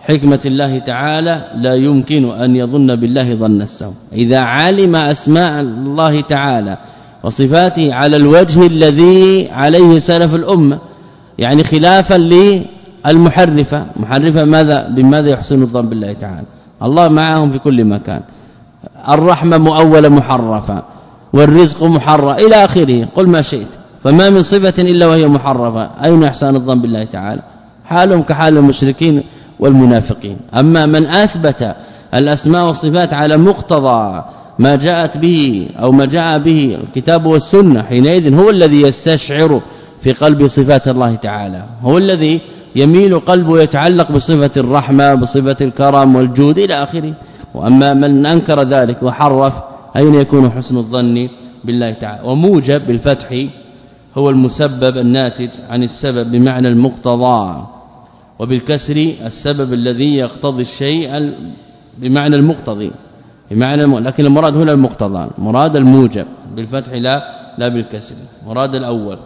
حكمة الله تعالى لا يمكن أن يظن بالله ظن السوء. إذا علم أسماء الله تعالى وصفاته على الوجه الذي عليه سلف الأمة يعني خلافا للمحرفة. محرفة ماذا؟ بماذا يحسن الظن بالله تعالى؟ الله معهم في كل مكان. الرحمة مؤوله محرفة والرزق محرف إلى آخره قل ما شئت فما من صفة إلا وهي محرفة. أين إحسان الظن بالله تعالى؟ حالهم كحال المشركين والمنافقين. أما من أثبت الأسماء والصفات على مقتضى ما جاءت به أو ما جاء به الكتاب والسنة حينئذ هو الذي يستشعر في قلب صفات الله تعالى. هو الذي يميل قلبه يتعلق بصفة الرحمة بصفة الكرم والجود إلى آخره. وأما من أنكر ذلك وحرف أين يكون حسن الظن بالله تعالى؟ وموجب بالفتح هو المسبب الناتج عن السبب بمعنى المقتضى وبالكسر السبب الذي يقتضي الشيء بمعنى المقتضي بمعنى لكن المراد هنا المقتضى مراد الموجب بالفتح لا لا بالكسر مراد الأول.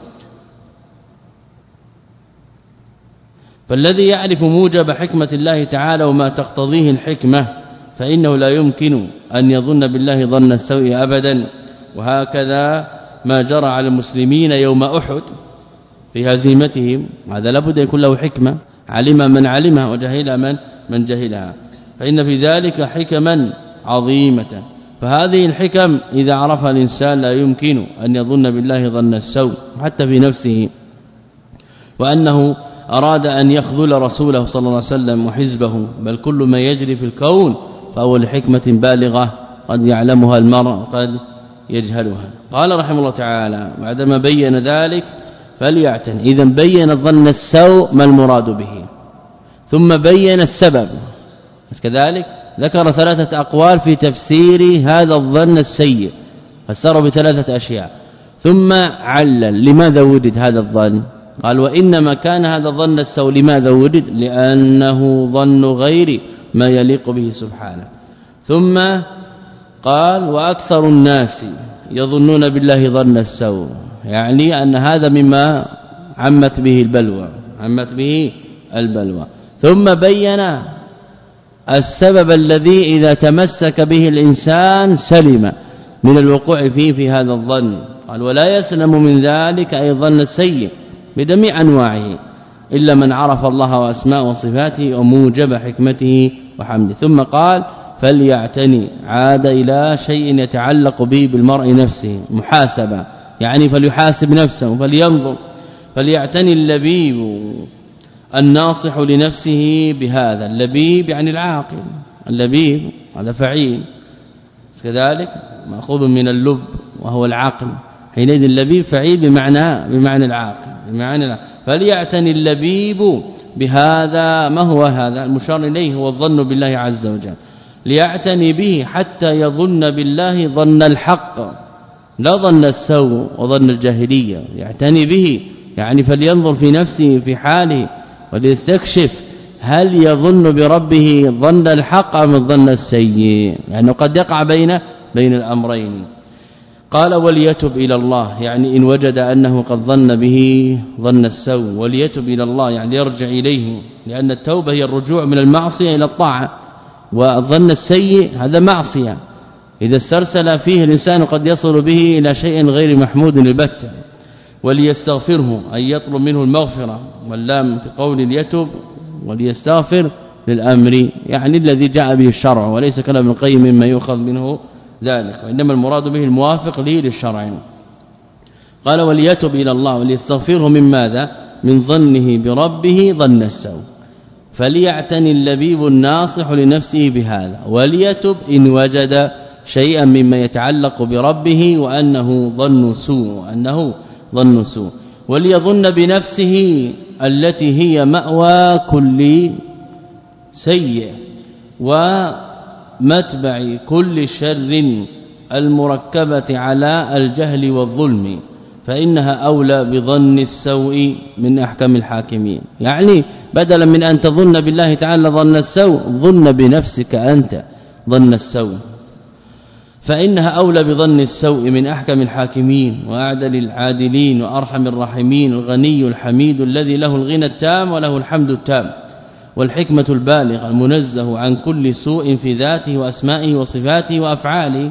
فالذي يعرف موجب حكمة الله تعالى وما تقتضيه الحكمة فإنه لا يمكن أن يظن بالله ظن السوء أبدا. وهكذا ما جرى على المسلمين يوم أحد في هزيمتهم. هذا لابد يكون له حكمة. علم من علمها وجهل من من جهلها. فإن في ذلك حكما عظيمة. فهذه الحكم إذا عرفها الإنسان لا يمكن أن يظن بالله ظن السوء حتى في نفسه. وأنه أراد أن يخذل رسوله صلى الله عليه وسلم وحزبه. بل كل ما يجري في الكون فهو لحكمة بالغة قد يعلمها المرء قد يجهلها. قال رحمه الله تعالى بعدما بين ذلك فليعتن. اذا بين ظن السوء ما المراد به. ثم بين السبب. كذلك ذكر ثلاثة أقوال في تفسير هذا الظن السيء. فسره بثلاثة أشياء. ثم علل لماذا وجد هذا الظن؟ قال وإنما كان هذا الظن السوء. لماذا وجد؟ لأنه ظن غير ما يليق به سبحانه. ثم قال وأكثر الناس يظنون بالله ظن السوء. يعني أن هذا مما عمت به البلوى عمت به البلوى. ثم بين السبب الذي إذا تمسك به الإنسان سلم من الوقوع فيه في هذا الظن. قال ولا يسلم من ذلك أي الظن السيء بجميع أنواعه. إلا من عرف الله وأسماءه وصفاته وموجب حكمته وحمده. ثم قال فليعتني عاد إلى شيء يتعلق به بالمرء نفسه محاسبة. يعني فليحاسب نفسه فلينظر. فليعتني اللبيب الناصح لنفسه بهذا. اللبيب يعني العاقل. اللبيب هذا فعيل. كذلك مأخوذ من اللب وهو العقل. حينئذ اللبيب فعيل بمعنى بمعنى العاقل بمعنى العقل. فليعتني اللبيب بهذا ما هو هذا؟ المشار إليه هو الظن بالله عز وجل. ليعتني به حتى يظن بالله ظن الحق لا ظن السوء وظن الجاهلية. يعتني به يعني فلينظر في نفسه في حاله وليستكشف هل يظن بربه ظن الحق أم الظن السيء. يعني قد يقع بين بين الأمرين. قال وليتب إلى الله يعني إن وجد أنه قد ظن به ظن السوء وليتب إلى الله يعني يرجع إليه لأن التوبة هي الرجوع من المعصية إلى الطاعة والظن السيء هذا معصية. إذا استرسل فيه الإنسان قد يصل به إلى شيء غير محمود البتة وليستغفره أن يطلب منه المغفرة واللام في قول ليتب وليستغفر للأمر يعني الذي جاء به الشرع وليس كلام القيم مما يؤخذ منه ذلك وإنما المراد به الموافق لي للشرع قال وليتب إلى الله وليستغفره من ماذا؟ من ظنه بربه ظن السوء. فليعتني اللبيب الناصح لنفسه بهذا وليتب إن وجد شيئا مما يتعلق بربه وأنه ظن سوء انه ظن سوء. وليظن بنفسه التي هي مأوى كل سيء ومتبع كل شر المركبة على الجهل والظلم فإنها أولى بظن السوء من احكام الحاكمين. يعني بدلا من أن تظن بالله تعالى ظن السوء ظن بنفسك أنت ظن السوء. فإنها أولى بظن السوء من أحكم الحاكمين وأعدل العادلين وأرحم الراحمين الغني الحميد الذي له الغنى التام وله الحمد التام. والحكمة البالغة المنزه عن كل سوء في ذاته وأسمائه وصفاته وأفعاله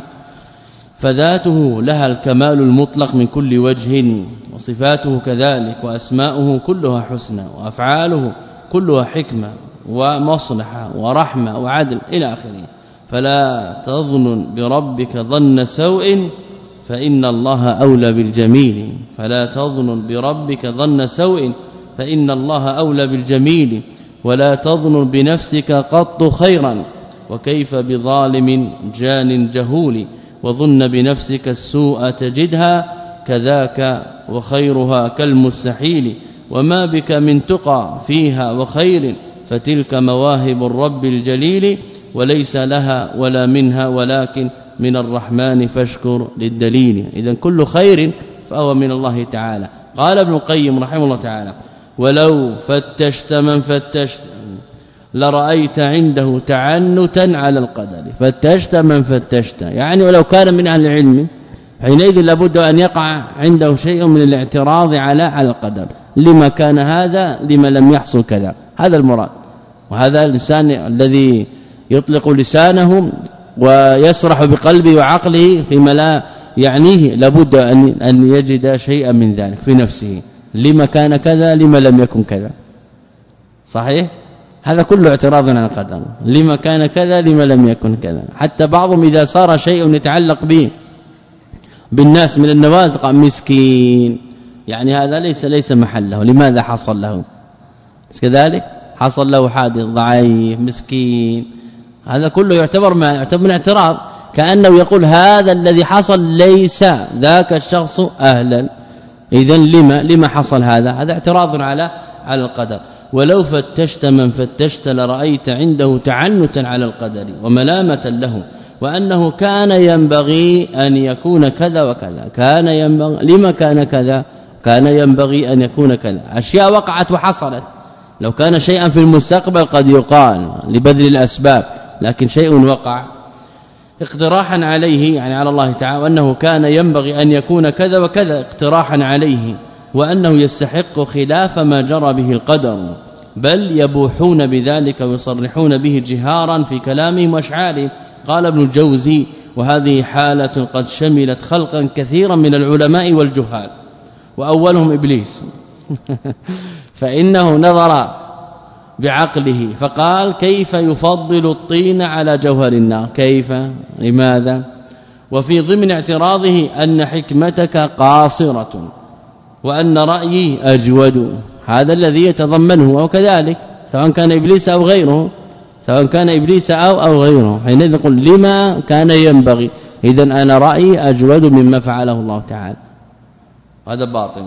فذاته لها الكمال المطلق من كل وجه وصفاته كذلك وأسماؤه كلها حسنى وأفعاله كلها حكمة ومصلحة ورحمة وعدل إلى آخره. فلا تظن بربك ظن سوء فإن الله أولى بالجميل. فلا تظن بربك ظن سوء فإن الله أولى بالجميل. ولا تظن بنفسك قط خيرا وكيف بظالم جان جهول وظن بنفسك السوء تجدها كذاك وخيرها كالمستحيل وما بك من تقى فيها وخير فتلك مواهب الرب الجليل وليس لها ولا منها ولكن من الرحمن فاشكر للدليل. اذا كل خير فهو من الله تعالى. قال ابن القيم رحمه الله تعالى ولو فتشت من فتشت لرأيت عنده تعنتا على القدر. فتشت من فتشت. يعني ولو كان من أهل العلم حينئذ لابد أن يقع عنده شيء من الاعتراض على على القدر. لما كان هذا لما لم يحصل كذا. هذا المراد. وهذا اللسان الذي يطلق لسانه ويسرح بقلبه وعقله فيما لا يعنيه. لابد أن أن يجد شيئا من ذلك في نفسه. لما كان كذا لما لم يكن كذا. صحيح؟ هذا كله اعتراض عن القدر. لما كان كذا لما لم يكن كذا. حتى بعضهم إذا صار شيء يتعلق به بالناس من النوازل قال مسكين. يعني هذا ليس ليس محله. لماذا حصل له؟ كذلك حصل له حادث ضعيف مسكين. هذا كله يعتبر ما يعتبر من اعتراض. كأنه يقول هذا الذي حصل ليس ذاك الشخص أهلا. اذا لما لما حصل هذا؟ هذا اعتراض على على القدر. ولو فتشت من فتشت لرأيت عنده تعنتا على القدر وملامة له وأنه كان ينبغي أن يكون كذا وكذا. كان ينبغي لما كان كذا؟ كان ينبغي أن يكون كذا. أشياء وقعت وحصلت. لو كان شيئا في المستقبل قد يقال لبذل الأسباب لكن شيء وقع اقتراحا عليه يعني على الله تعالى وأنه كان ينبغي أن يكون كذا وكذا اقتراحا عليه وأنه يستحق خلاف ما جرى به القدر بل يبوحون بذلك ويصرحون به جهارا في كلامهم وأشعارهم. قال ابن الجوزي وهذه حالة قد شملت خلقا كثيرا من العلماء والجهال وأولهم إبليس. فإنه نظر بعقله فقال كيف يفضل الطين على جوهر النار؟ كيف؟ لماذا؟ وفي ضمن اعتراضه أن حكمتك قاصرة وأن رأيي أجود. هذا الذي يتضمنه وكذلك سواء كان إبليس أو غيره سواء كان إبليس أو أو غيره. حينئذ نقول لما كان ينبغي؟ اذا أنا رأيي أجود مما فعله الله تعالى. هذا باطل.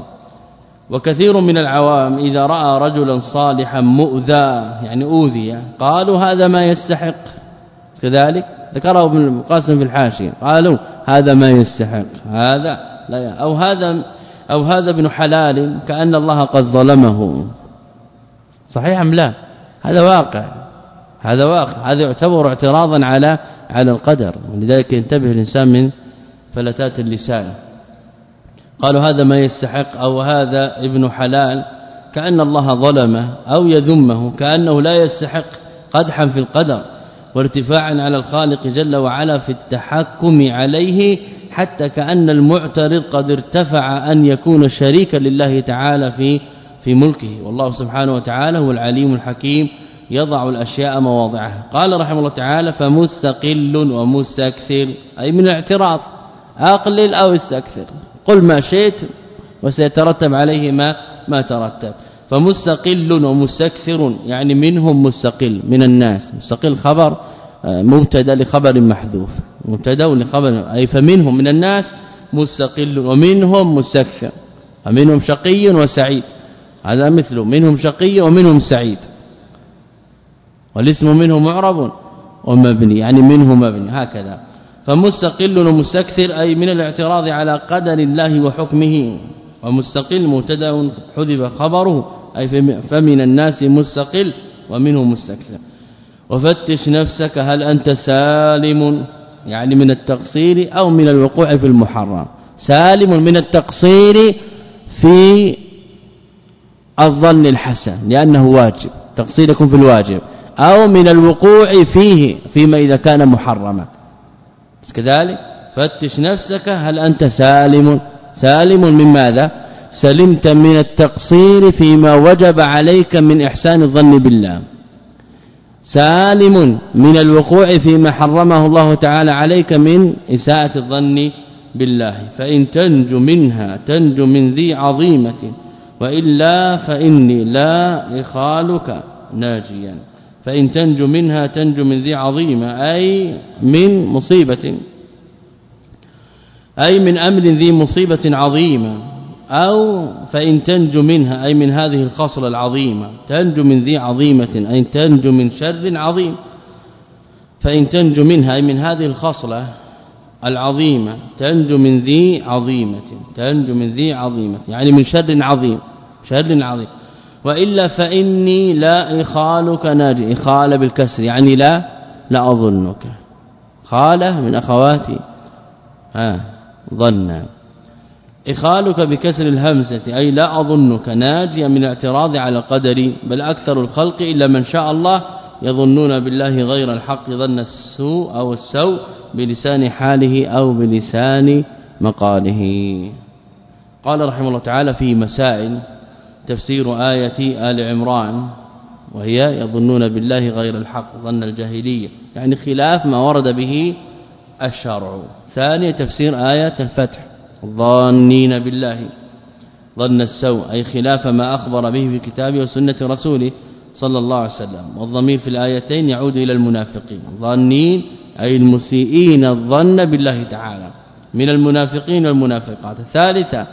وكثير من العوام إذا رأى رجلا صالحا مؤذى يعني أوذي قالوا هذا ما يستحق. كذلك ذكره ابن القاسم في الحاشية قالوا هذا ما يستحق هذا لا أو هذا أو هذا ابن حلال كأن الله قد ظلمه. صحيح أم لا؟ هذا واقع هذا واقع هذا يعتبر اعتراضا على على القدر. ولذلك ينتبه الإنسان من فلتات اللسان. قالوا هذا ما يستحق أو هذا ابن حلال كأن الله ظلمه أو يذمه كأنه لا يستحق قدحا في القدر وارتفاعا على الخالق جل وعلا في التحكم عليه حتى كأن المعترض قد ارتفع أن يكون شريكا لله تعالى في في ملكه. والله سبحانه وتعالى هو العليم الحكيم يضع الأشياء مواضعها. قال رحمه الله تعالى فمستقل ومستكثر. أي من الاعتراض أقلل أو استكثر. قل ما شئت وسيترتب عليه ما ما ترتب. فمستقل ومستكثر يعني منهم مستقل من الناس. مستقل خبر آه، مبتدأ لخبر محذوف. مبتدأ لخبر أي فمنهم من الناس مستقل ومنهم مستكثر. ومنهم شقي وسعيد. هذا مثله. منهم شقي ومنهم سعيد. والاسم منه معرب ومبني يعني منه مبني. هكذا. فمستقل ومستكثر أي من الاعتراض على قدر الله وحكمه. ومستقل مبتدأ حذف خبره أي فمن الناس مستقل ومنه مستكثر. وفتش نفسك هل أنت سالم؟ يعني من التقصير أو من الوقوع في المحرم. سالم من التقصير في الظن الحسن لأنه واجب تقصير يكون في الواجب. أو من الوقوع فيه فيما إذا كان محرما. كذلك فتش نفسك هل أنت سالم؟ سالم من ماذا؟ سلمت من التقصير فيما وجب عليك من إحسان الظن بالله. سالم من الوقوع فيما حرمه الله تعالى عليك من إساءة الظن بالله. فإن تنجو منها تنجو من ذي عظيمة وإلا فإني لا إخالك ناجيا. فإن تنجو منها تنجو من ذي عظيمة أي من مصيبة. أي من أمر ذي مصيبة عظيمة. أو فإن تنجو منها أي من هذه الخصلة العظيمة. تنجو من ذي عظيمة أي تنجو من شر عظيم. فإن تنجو منها أي من هذه الخصلة العظيمة تنجو من ذي عظيمة تنجو من ذي عظيمة. يعني من شر عظيم شر عظيم. وإلا فإني لا إخالك ناجي. إخال بالكسر يعني لا لا أظنك. خاله من أخواتي. ها ظن. إخالك بكسر الهمزة أي لا أظنك ناجيا من الاعتراض على قدري بل أكثر الخلق إلا من شاء الله يظنون بالله غير الحق ظن السوء أو السوء بلسان حاله أو بلسان مقاله. قال رحمه الله تعالى في مسائل تفسير آية آل عمران وهي يظنون بالله غير الحق ظن الجاهلية يعني خلاف ما ورد به الشرع. ثانيا تفسير آية الفتح ظانين بالله ظن السوء أي خلاف ما أخبر به في كتابه وسنة رسوله صلى الله عليه وسلم. والضمير في الآيتين يعود إلى المنافقين. ظانين أي المسيئين الظن بالله تعالى من المنافقين والمنافقات. ثالثا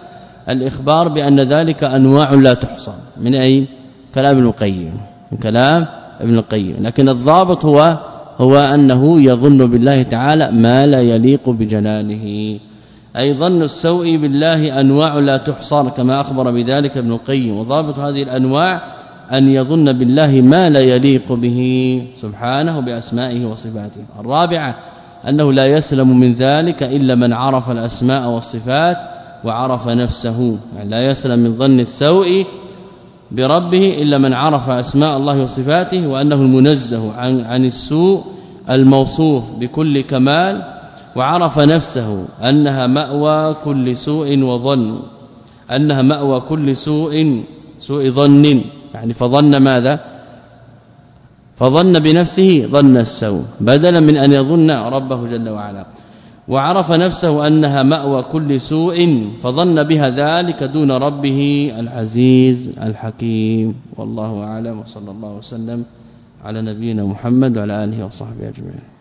الإخبار بأن ذلك أنواع لا تحصى. من أي؟ كلام ابن القيم. من كلام ابن القيم. لكن الضابط هو هو أنه يظن بالله تعالى ما لا يليق بجلاله. أي ظن السوء بالله أنواع لا تحصى كما أخبر بذلك ابن القيم. وضابط هذه الأنواع أن يظن بالله ما لا يليق به سبحانه بأسمائه وصفاته. الرابعة أنه لا يسلم من ذلك إلا من عرف الأسماء والصفات وعرف نفسه. يعني لا يسلم من ظن السوء بربه إلا من عرف أسماء الله وصفاته وأنه المنزه عن عن السوء الموصوف بكل كمال وعرف نفسه أنها مأوى كل سوء وظن. أنها مأوى كل سوء سوء ظن. يعني فظن ماذا؟ فظن بنفسه ظن السوء. بدلا من أن يظن ربه جل وعلا. وعرف نفسه أنها مأوى كل سوء فظن بها ذلك دون ربه العزيز الحكيم. والله أعلم وصلى الله وسلم على نبينا محمد وعلى آله وصحبه أجمعين.